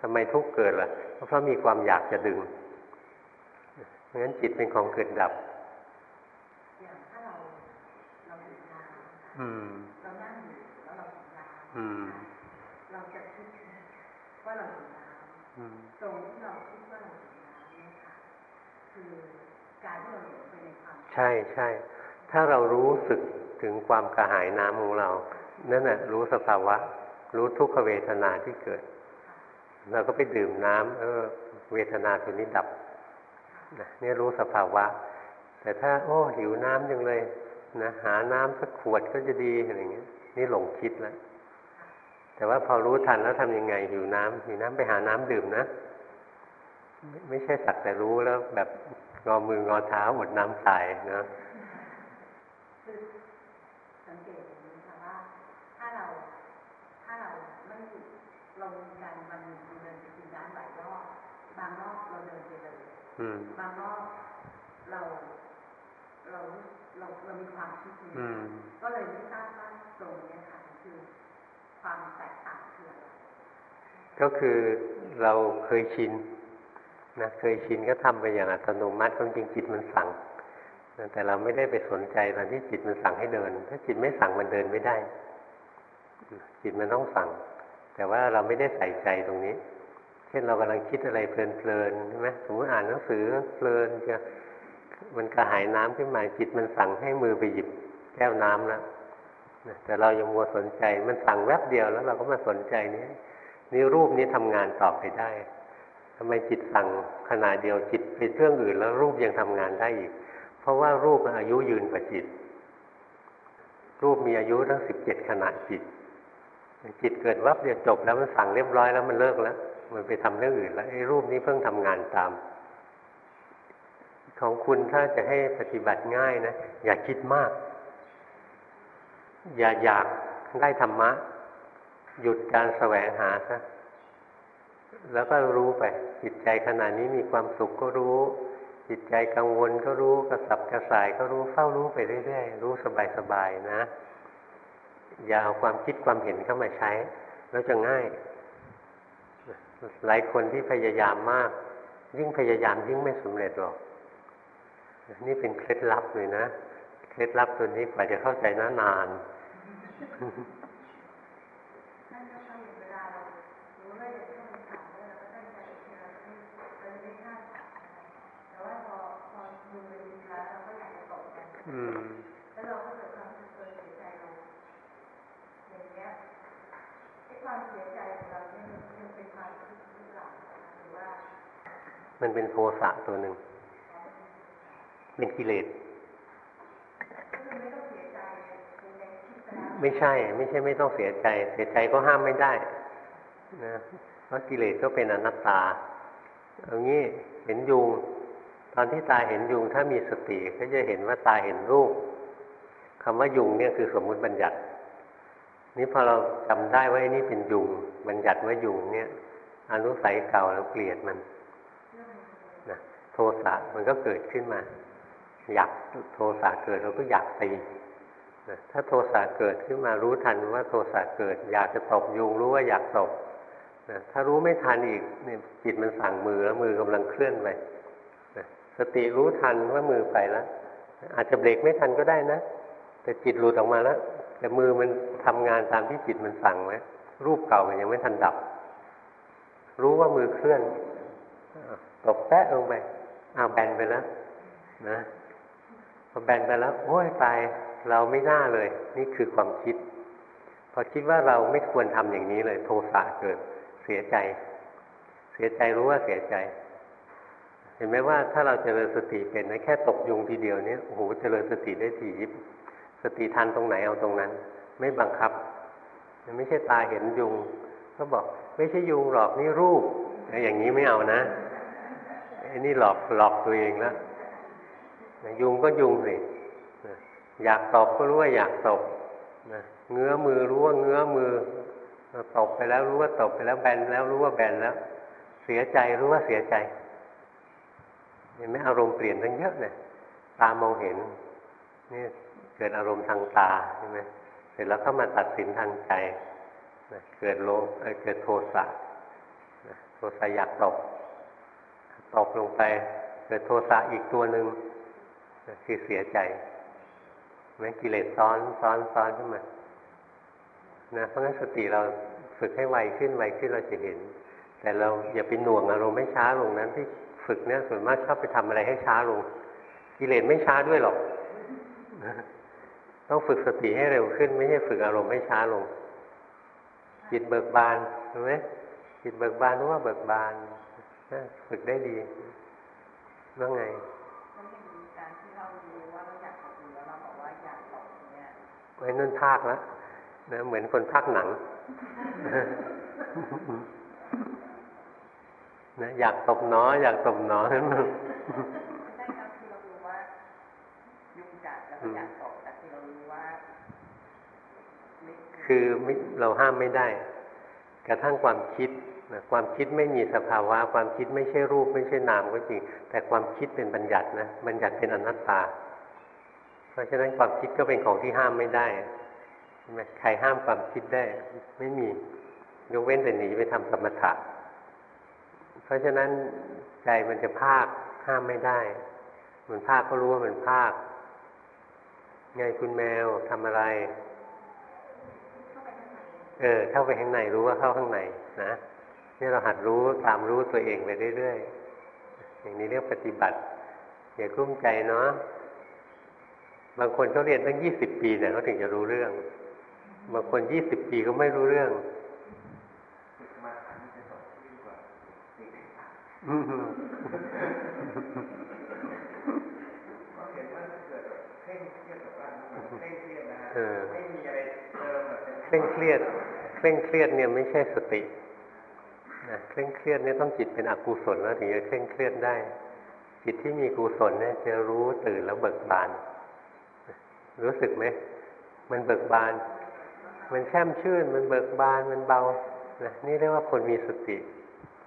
[SPEAKER 1] ทำไมทุกเกิดล่ะ เพราะมีความอยากจะดึง เพราะฉะนั้นจิตเป็นของเกิดดับ
[SPEAKER 2] อย่างถ้าเราเราดื่มน้ำ
[SPEAKER 1] อืม
[SPEAKER 2] เรานั่งอยู่แล้วเราดื่มน้ำ
[SPEAKER 1] อืม
[SPEAKER 2] เราจะคิดว่าเราดื่มน้
[SPEAKER 1] อืมำ
[SPEAKER 2] ตรงที่เราคิดว่าเราดื่มน้ำเนี่ยค่ะคือการที่เราหลงไปในความ
[SPEAKER 1] ใช่ใช่ถ้าเรารู้สึกถึงความกระหายน้ำของเรา นั่นน่ะรู้สภาวะ รู้ทุกขเวทนาที่เกิด เราก็ไปดื่มน้ำเออ เวทนาตัวนี้ดับ นี่รู้สภาวะ แต่ถ้า โอ้หิวน้ำจังเลยนะหาน้ำสักขวดก็จะดีอะไรเงี้ย นี่หลงคิดแล้วแต่ว่าพอรู้ทันแล้วทำยังไงหิวน้ำหิวน้ำไปหาน้ำดื่มนะ ไม่ใช่สักแต่รู้แล้วแบบงอมืองอเท้าอดน้ำตายนะ
[SPEAKER 2] คือสังเกตอย่างนี้ค่ะว่าถ้าเราถ้าเราไม่หยุดเรามีการวันหนึ่งเราเดินไปกินน้ำหลายรอบบางรอบ บางรอบเราเราเราเรามีความคิดนี้
[SPEAKER 1] อืม
[SPEAKER 2] ก็เลยไม่ทราบว่าตรงเนี้ยค่ะคือความแตกต่างคืออะไร
[SPEAKER 1] ก็คือเราเคยชินนะเคยชินก็ทำไปอย่างอัตโนมัติความจริงจิตมันสั่งนะแต่เราไม่ได้ไปสนใจตอนที่จิตมันสั่งให้เดิน ถ้าจิตไม่สั่งมันเดินไม่ได้ จิตมันต้องสั่ง แต่ว่าเราไม่ได้ใส่ใจตรงนี้ เช่นเรากำลังคิดอะไรเพลินๆใช่ไหมสมมติอ่านหนังสือเพลินจะมันกระหายน้ำขึ้นมาจิตมันสั่งให้มือไปหยิบแก้วน้ำแล้วแต่เรายังมัวสนใจ มันสั่งแวบเดียวแล้วเราก็มาสนใจนี้นี่รูปนี้ทำงานต่อไปได้ทำไมจิตสั่งขณะเดียวจิตไปเรื่องอื่น แล้วรูปยังทำงานได้อีก เพราะว่ารูปมันอายุยืนกว่าจิต รูปมีอายุทั้งสิบเจ็ดขณะจิต จิตเกิดวับเดียวจบแล้วมันสั่งเรียบร้อยแล้วมันเลิกแล้ว มันไปทำเรื่องอื่นแล้วไอ้รูปนี้เพิ่งทำงานตาม ของคุณถ้าจะให้ปฏิบัติง่ายนะ อย่าคิดมาก อย่าอยากได้ธรรมะ หยุดการแสวงหาซะแล้วก็รู้ไป จิตใจขณะนี้มีความสุขก็รู้ จิตใจกังวลก็รู้กระสับกระส่ายก็รู้เฝ้ารู้ไปเรื่อยๆรู้สบายๆนะ อย่าเอาความคิดความเห็นเข้ามาใช้ แล้วจะง่าย หลายคนที่พยายามมาก ยิ่งพยายามยิ่งไม่สำเร็จหรอก นี่เป็นเคล็ดลับเลยนะ เคล็ดลับตัวนี้กว่าจะเข้าใจนานา
[SPEAKER 2] นก็คือเวลาเรารู้ว่าจะต้องทำแล้วเราก็ตั้งใจที่เราไม่เราไม่คาดฝันแต่ว่าพอพอดูไปดูแล้วเราก็อยากจะตกกัน
[SPEAKER 1] ๆอืม
[SPEAKER 2] แล้วเราก็เกิดความรู้สึกเสียใจเราอย่างเงี้ยไอ้ความเสียใจของเราเนี่ยมันมันเป็นความคิดหรือเปล่าหรือว่า
[SPEAKER 1] มันเป็นโทสะตัวหนึ่ง เป็นกิเลส
[SPEAKER 2] ไม่ใช่
[SPEAKER 1] ไม่ใช่ไม่ต้องเสียใจ เสียใจก็ห้ามไม่ได้นะเพราะกิเลสก็เป็นอนัตตาเอางี้เห็นยุงตอนที่ตาเห็นยุงถ้ามีสติก็จะเห็นว่าตาเห็นรูปคำว่ายุงเนี่ยคือสมมุติบัญญัติ นี่พอเราจำได้ว่าไอ้นี่เป็นยุง บัญญัติว่ายุงเนี่ยอนุสัยเก่าเราเกลียดมัน โทสะมันก็เกิดขึ้นมา อยากโทสะเกิดเราก็อยากตีถ้าโทสะเกิดขึ้นมารู้ทันว่าโทสะเกิด อยากจะตบยุงรู้ว่าอยากตบถ้ารู้ไม่ทันอีกเนี่ยจิตมันสั่งมือแล้วมือกำลังเคลื่อนไปสติรู้ทันว่ามือไปแล้ว อาจจะเบรกไม่ทันก็ได้นะ แต่จิตหลุดออกมาแล้ว แต่มือมันทำงานตามที่จิตมันสั่งไว้รูปเก่ามันยังไม่ทันดับ รู้ว่ามือเคลื่อนตบแปะลงไป เอาแบนไปแล้วนะพอแบนไปแล้ว โอ้ยตายเราไม่น่าเลย นี่คือความคิด พอคิดว่าเราไม่ควรทำอย่างนี้เลย โทสะเกิด เสียใจ เสียใจรู้ว่าเสียใจ เห็นไหมว่าถ้าเราเจริญสติเป็นนะแค่ตกยุงทีเดียวเนี้ยโอ้โหเจริญสติได้ทียิบ สติทันตรงไหนเอาตรงนั้น ไม่บังคับไม่ใช่ตาเห็นยุง ก็บอก ไม่ใช่ยุงหรอกนี่รูปอย่างนี้ไม่เอานะ ไอ้นี่หลอกหลอกตัวเองแล้วยุงก็ยุงสิอยากตบก็รู้ว่าอยากตบเงื้อมือรู้ว่าเงื้อมือตบไปแล้วรู้ว่าตบไปแล้วแบนแล้วรู้ว่าแบนแล้ว เสียใจรู้ว่าเสียใจเห็นไหมอารมณ์เปลี่ยนทั้งเยอะเนี่ยตามองเห็นนี่เกิดอารมณ์ทางตาใช่ไหมเสร็จแล้วก็มาตัดสินทางใจเกิดโลภเกิดโทสะโทสะอยากตก ตกลงไปเกิดโทสะอีกตัวหนึ่งคือเสียใจแม้กิเลสซ้อนซ้อนซ้อนขึ้นมานะเพราะงั้นสติเราฝึกให้ไวขึ้นไวขึ้นเราจะเห็น แต่เราอย่าไปหน่วงอารมณ์ไม่ช้าลงนั้นที่ฝึกเนี่ยส่วนมากชอบไปทำอะไรให้ช้าลง กิเลสไม่ช้าด้วยหรอกต้องฝึกสติให้เร็วขึ้น ไม่ใช่ฝึกอารมณ์ให้ช้าลงจิตเบิกบานเห็นไหมจิตเบิกบานรู้ว่าเบิกบาน ฝึกได้ดีว่าไงการที่เรารู้ว่าเราอยากตกแล้วเราบอกว่าอยากตกเนี่ยไว้นุ่นภาคแล้วนะเหมือนคนภาคหนังนะอยากตบน้ออยากตบน้อนั่นมันใช่ครับคือเรารู้ว่ายุ่งจัดแล้วอยากตบแต่คือเรารู้ว่าคือเราห้ามไม่ได้ กระทั่งความคิด นะความคิดไม่มีสภาวะ ความคิดไม่ใช่รูปไม่ใช่นามก็จริง แต่ความคิดเป็นบัญญัตินะบัญญัติเป็นอนัตตา เพราะฉะนั้นความคิดก็เป็นของที่ห้ามไม่ได้ใช่ไหมใครห้ามความคิดได้ ไม่มียกเว้นแต่หนีไปทำสมถะเพราะฉะนั้นใจมันจะภาคห้ามไม่ได้มันภาคก็รู้ว่ามันภาคไงคุณแมวทำอะไร เออ เข้าไปข้างในรู้ว่าเข้าข้างในนะ นี่เราหัดรู้ตามรู้ตัวเองไปเรื่อยๆอย่างนี้เรียกปฏิบัติอย่ากุ้มใจเนาะบางคนเขาเรียนตั้งยี่สิบปีเนี่ยเขาถึงจะรู้เรื่อง บางคนยี่สิบปีก็ไม่รู้เรื่องเออเคร่งเครียดเคร่งเครียดเนี่ยไม่ใช่สติ นะเคร่งเครียดเนี่ยต้องจิตเป็นอกุศลแล้วถึงจะเคร่งเครียดได้ จิตที่มีกุศลเนี่ยจะรู้ตื่นแล้วเบิกบาน รู้สึกไหมมันเบิกบาน มันแช่มชื่น มันเบิกบานมันเบานะนี่เรียกว่าคนมีสติ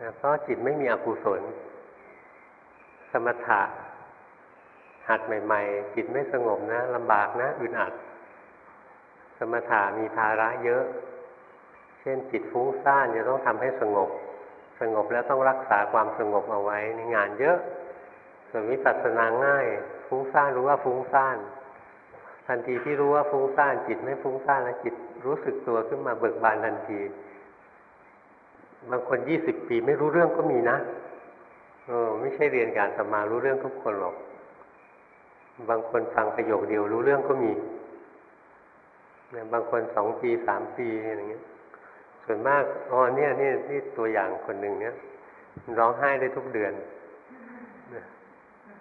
[SPEAKER 1] นะเพราะจิตไม่มีอกุศล สมถะหัดใหม่ ๆ จิตไม่สงบนะลำบากนะอึดอัด สมถะมีภาระเยอะ เช่นจิตฟุ้งซ่านจะต้องทำให้สงบ สงบแล้วต้องรักษาความสงบเอาไว้ในงานเยอะ ส่วนวิปัสสนาง่าย ฟุ้งซ่านรู้ว่าฟุ้งซ่าน ทันทีที่รู้ว่าฟุ้งซ่านจิตไม่ฟุ้งซ่านแล้วจิตรู้สึกตัวขึ้นมาเบิกบานทันที บางคนยี่สิบปีไม่รู้เรื่องก็มีนะเออไม่ใช่เรียนการสมารู้เรื่องทุกคนหรอก บางคนฟังประโยคเดียวรู้เรื่องก็มีบางคนสองปีสามปีอย่างเงี้ย ส่วนมากอ๋อเนี่ยนี่นี่ตัวอย่างคนหนึ่งเนี่ยร้องไห้ได้ทุกเดือน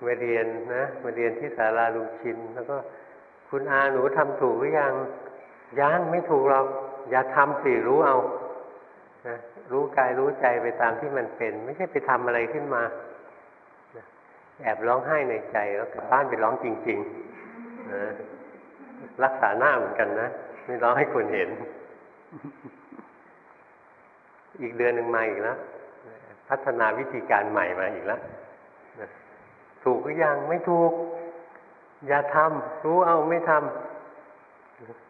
[SPEAKER 1] มาเรียนนะมาเรียนที่ศาลาลุงชิน แล้วก็คุณอาหนูทำถูกหรือยังยังไม่ถูกหรอก อย่าทำสิรู้เอานะรู้กายรู้ใจไปตามที่มันเป็น ไม่ใช่ไปทำอะไรขึ้นมาแอบร้องไห้ในใจแล้วกลับบ้านไปร้องจริงๆนะรักษาหน้าเหมือนกันนะ ไม่ร้องให้คนเห็น อีกเดือนหนึ่งมาอีกแล้วพัฒนาวิธีการใหม่มาอีกแล้วถูกหรือยังไม่ถูก อย่าทำรู้เอาไม่ท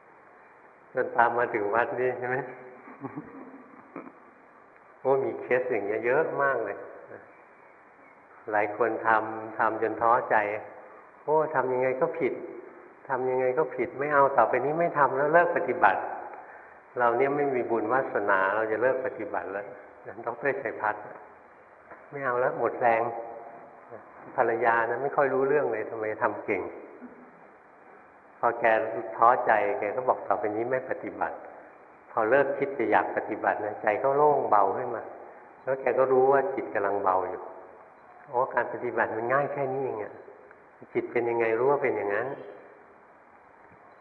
[SPEAKER 1] ำจนตามมาถึงวัดนี่ใช่ไหมโอ้มีเคสอย่างเงี้ยเยอะมากเลย หลายคนทำทำจนท้อใจ โอ้ทำยังไงก็ผิดทำยังไงก็ผิดไม่เอาต่อไปนี้ไม่ทำแล้วเลิกปฏิบัติ เราเนี่ยไม่มีบุญวาสนาเราจะเลิกปฏิบัติแล้วต้องเตชัยพัฒน์ไม่เอาแล้วหมดแรง ภรรยานะไม่ค่อยรู้เรื่องเลยทำไมทำเก่ง พอแกท้อใจแกก็บอกต่อไปนี้ไม่ปฏิบัติ พอเลิกคิดจะอยากปฏิบัตินะใจก็โล่งเบาขึ้นมาแล้วแกก็รู้ว่าจิตกำลังเบาอยู่โอ้การปฏิบัติมันง่ายแค่นี้เองอะจิตเป็นยังไงรู้ว่าเป็นอย่างนั้น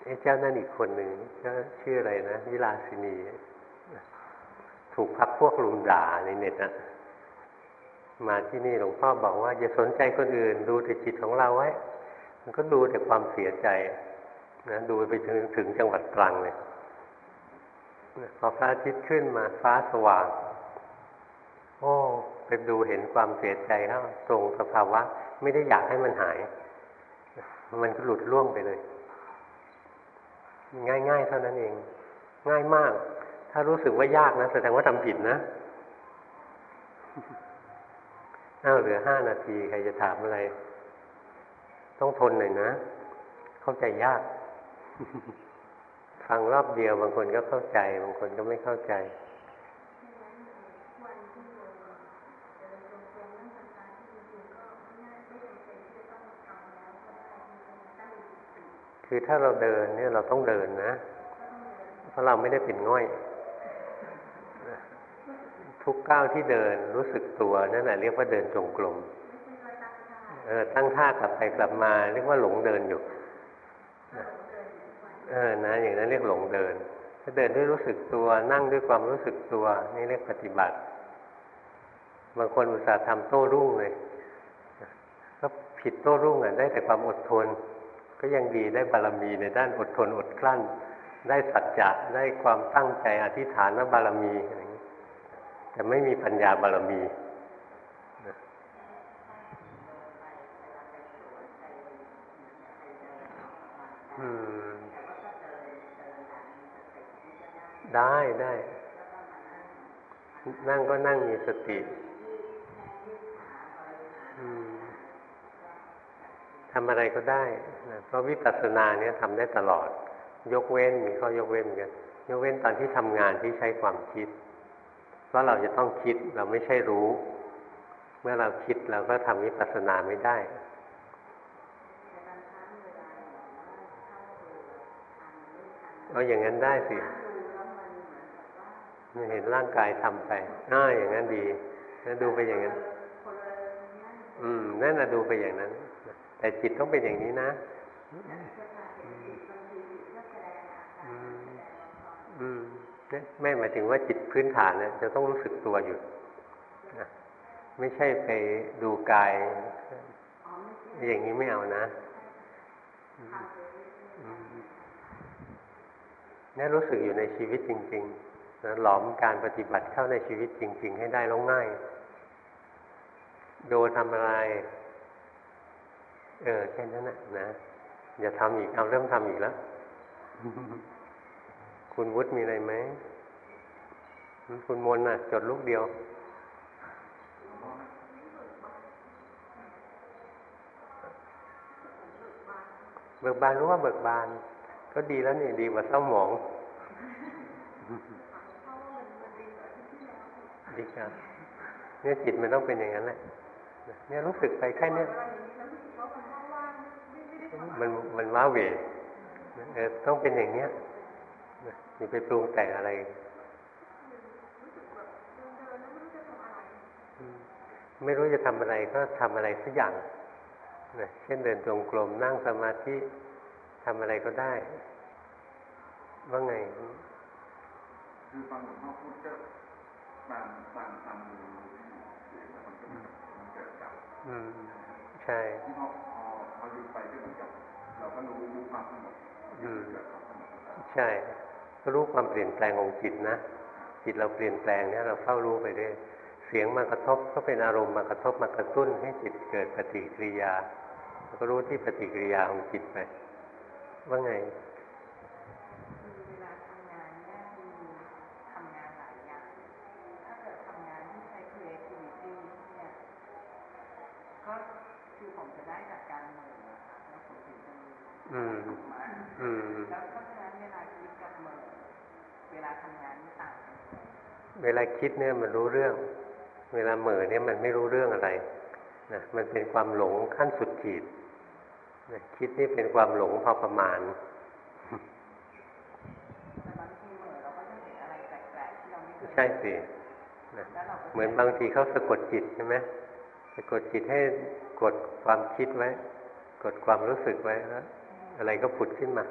[SPEAKER 1] ไอ้เจ้านั่นอีกคนหนึ่งก็ชื่ออะไรนะวิลาสินี ถูกพักพวกลุมด่าในเน็ตนะมาที่นี่หลวงพ่อบอกว่า อย่าสนใจคนอื่น ดูแต่จิตของเราไว้ มันก็ดูแต่ความเสียใจนะดูไปถึงถึงจังหวัดตรังเลยพอพระอาทิตย์ขึ้นมาฟ้าสว่าง โอ้ไปดูเห็นความเสียใจแล้วตรงสภาวะ ไม่ได้อยากให้มันหาย มันก็หลุดล่วงไปเลย ง่ายๆเท่านั้นเอง ง่ายมาก ถ้ารู้สึกว่ายากนะแสดงว่าทำผิดนะอ้าเหลือห้านาทีใครจะถามอะไร ต้องทนหน่อยนะ เข้าใจยาก ฟังรอบเดียวบางคนก็เข้าใจ บางคนก็ไม่เข้าใจ คือถ้าเราเดินเนี่ยเราต้องเดินนะ เพราะเราไม่ได้เป็นง่อย ทุกก้าวที่เดินรู้สึกตัวนั่นแหละเรียกว่าเดินจงกรมเออตั้งท่ากลับไปกลับมาเรียกว่าหลงเดินอยู่เออนะ อย่างนั้นเรียกหลงเดิน ถ้าเดินด้วยรู้สึกตัวนั่งด้วยความรู้สึกตัวนี่เรียกปฏิบัติบางคนอุตส่าห์ทำโต้รุ่งเลยก็ผิดโต้รุ่งอะได้แต่ความอดทน ก็ยังดีได้บารมีในด้านอดทนอดกลั้น ได้สัจจะได้ความตั้งใจอธิษฐานว่าบารมีอะไรอย่างนี้แต่ไม่มีปัญญาบารมีได้ได้ นั่งก็นั่งมีสติ ทำอะไรก็ได้นะเพราะวิปัสสนาเนี่ยทำได้ตลอด ยกเว้นมีข้อยกเว้นเหมือนกันยกเว้นตอนที่ทำงานที่ใช้ความคิด เพราะเราจะต้องคิดเราไม่ใช่รู้ เมื่อเราคิดเราก็ทำวิปัสสนาไม่ได้เอาอย่างนั้นได้สิเห็นร่างกายทำไปอ่าอย่างนั้นดี แล้วดูไปอย่างนั้น อืม นั่นนะดูไปอย่างนั้น แต่จิตต้องเป็นอย่างนี้นะอืมไม่หมายถึงว่าจิตพื้นฐานเนี่ยจะต้องรู้สึกตัวอยู่นะไม่ใช่ไปดูกาย อย่างนี้ไม่เอานะนี่รู้สึกอยู่ในชีวิตจริงๆนะหลอมการปฏิบัติเข้าในชีวิตจริง ๆ ให้ได้แล้วง่าย โดทำอะไร เออแค่นั้นนะนะอย่าทำอีกเอาเริ่มทำอีกแล้ว คุณวุฒิมีอะไรไหมคุณมนน่ะ จดลูกเดียวเบิกบานรู้ว่าเบิกบาน ก็ดีแล้วนี่ดีกว่าเศร้าหมอง ดีครับเนี่ยจิตมันต้องเป็นอย่างนั้นแหละเนี่ยรู้สึกไปแค่เนี้ มันมันว้าเหวเออต้องเป็นอย่างเนี้ยอย่าไปปรุงแต่งอะไรไม่รู้จะทำอะไรก็ทำอะไรสักอย่างนะเช่นเดินจงกรมนั่งสมาธิทำอะไรก็ได้ ว่าไง
[SPEAKER 3] คือฟังหลวงพ่อพูดก็บางบางทำเสียงแล้วมันก็มันเกิดกับ
[SPEAKER 1] อืมใช่
[SPEAKER 3] ที่พอพอพอหยุด ไปก็เหมือนกับเราก็รู้รู้ความสงบเกิด
[SPEAKER 1] ใช่ก็รู้ความเปลี่ยนแปลงของจิตนะ จิตเราเปลี่ยนแปลงเนี่ยเราเฝ้ารู้ไปได้เสียงมากระทบก็เป็นอารมณ์มากระทบมากระตุ้นให้จิตเกิดปฏิกิริยาแล้วก็รู้ที่ปฏิกิริยาของจิตไป ว่าไง
[SPEAKER 2] เวลาทำงานเนี่ยมีทำงานหลายอย่างถ้าเกิดทำงานที่ใช้ creativity เนี่ย ก็คือผมจะได้จากการเมืองนะคะแล้วผมถึงจะมี
[SPEAKER 1] อืม
[SPEAKER 2] มา
[SPEAKER 1] อืม
[SPEAKER 2] แล้วเพราะฉะนั้นเวลาคิดกับเมืองเวลา ทำงานนี่ต่างกัน
[SPEAKER 1] เวลาคิดเนี่ยมันรู้เรื่อง เวลาเหม่อเนี่ยมันไม่รู้เรื่องอะไรนะมันเป็นความหลงขั้นสุดขีดนะคิดนี่เป็นความหลงพอประมาณ
[SPEAKER 2] แต่บางทีเหมือนเราก็จะเห็นอะไรแปลกๆที่เราไม่เคย
[SPEAKER 1] ใช่สินะ
[SPEAKER 2] แล้วเราก็
[SPEAKER 1] เหมือนบางทีเขาสะกดจิตใช่ไหมสะกดจิตให้กดความคิดไว้ กดความรู้สึกไว้แล้วอะไรก็ผุดขึ้นมา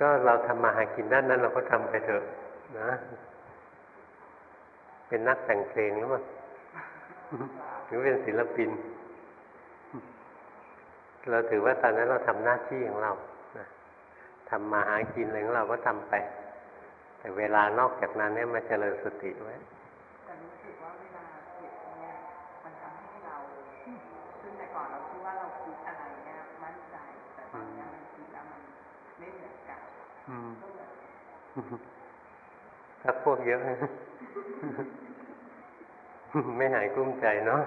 [SPEAKER 1] ก็เราทำมาหากินด้านนั้นเราก็ทำไปเถอะนะ เป็นนักแต่งเพลงหรือเปล่าหรือเป็นศิลปิน เราถือว่าตอนนั้นเราทำหน้าที่ของเรานะทำมาหากินอะไรของเราก็ทำไป แต่เวลานอกจากนั้นเนี่ยมาเจริญสติไว้ พักพวกเยอะไม่หายกลุ้มใจเนาะ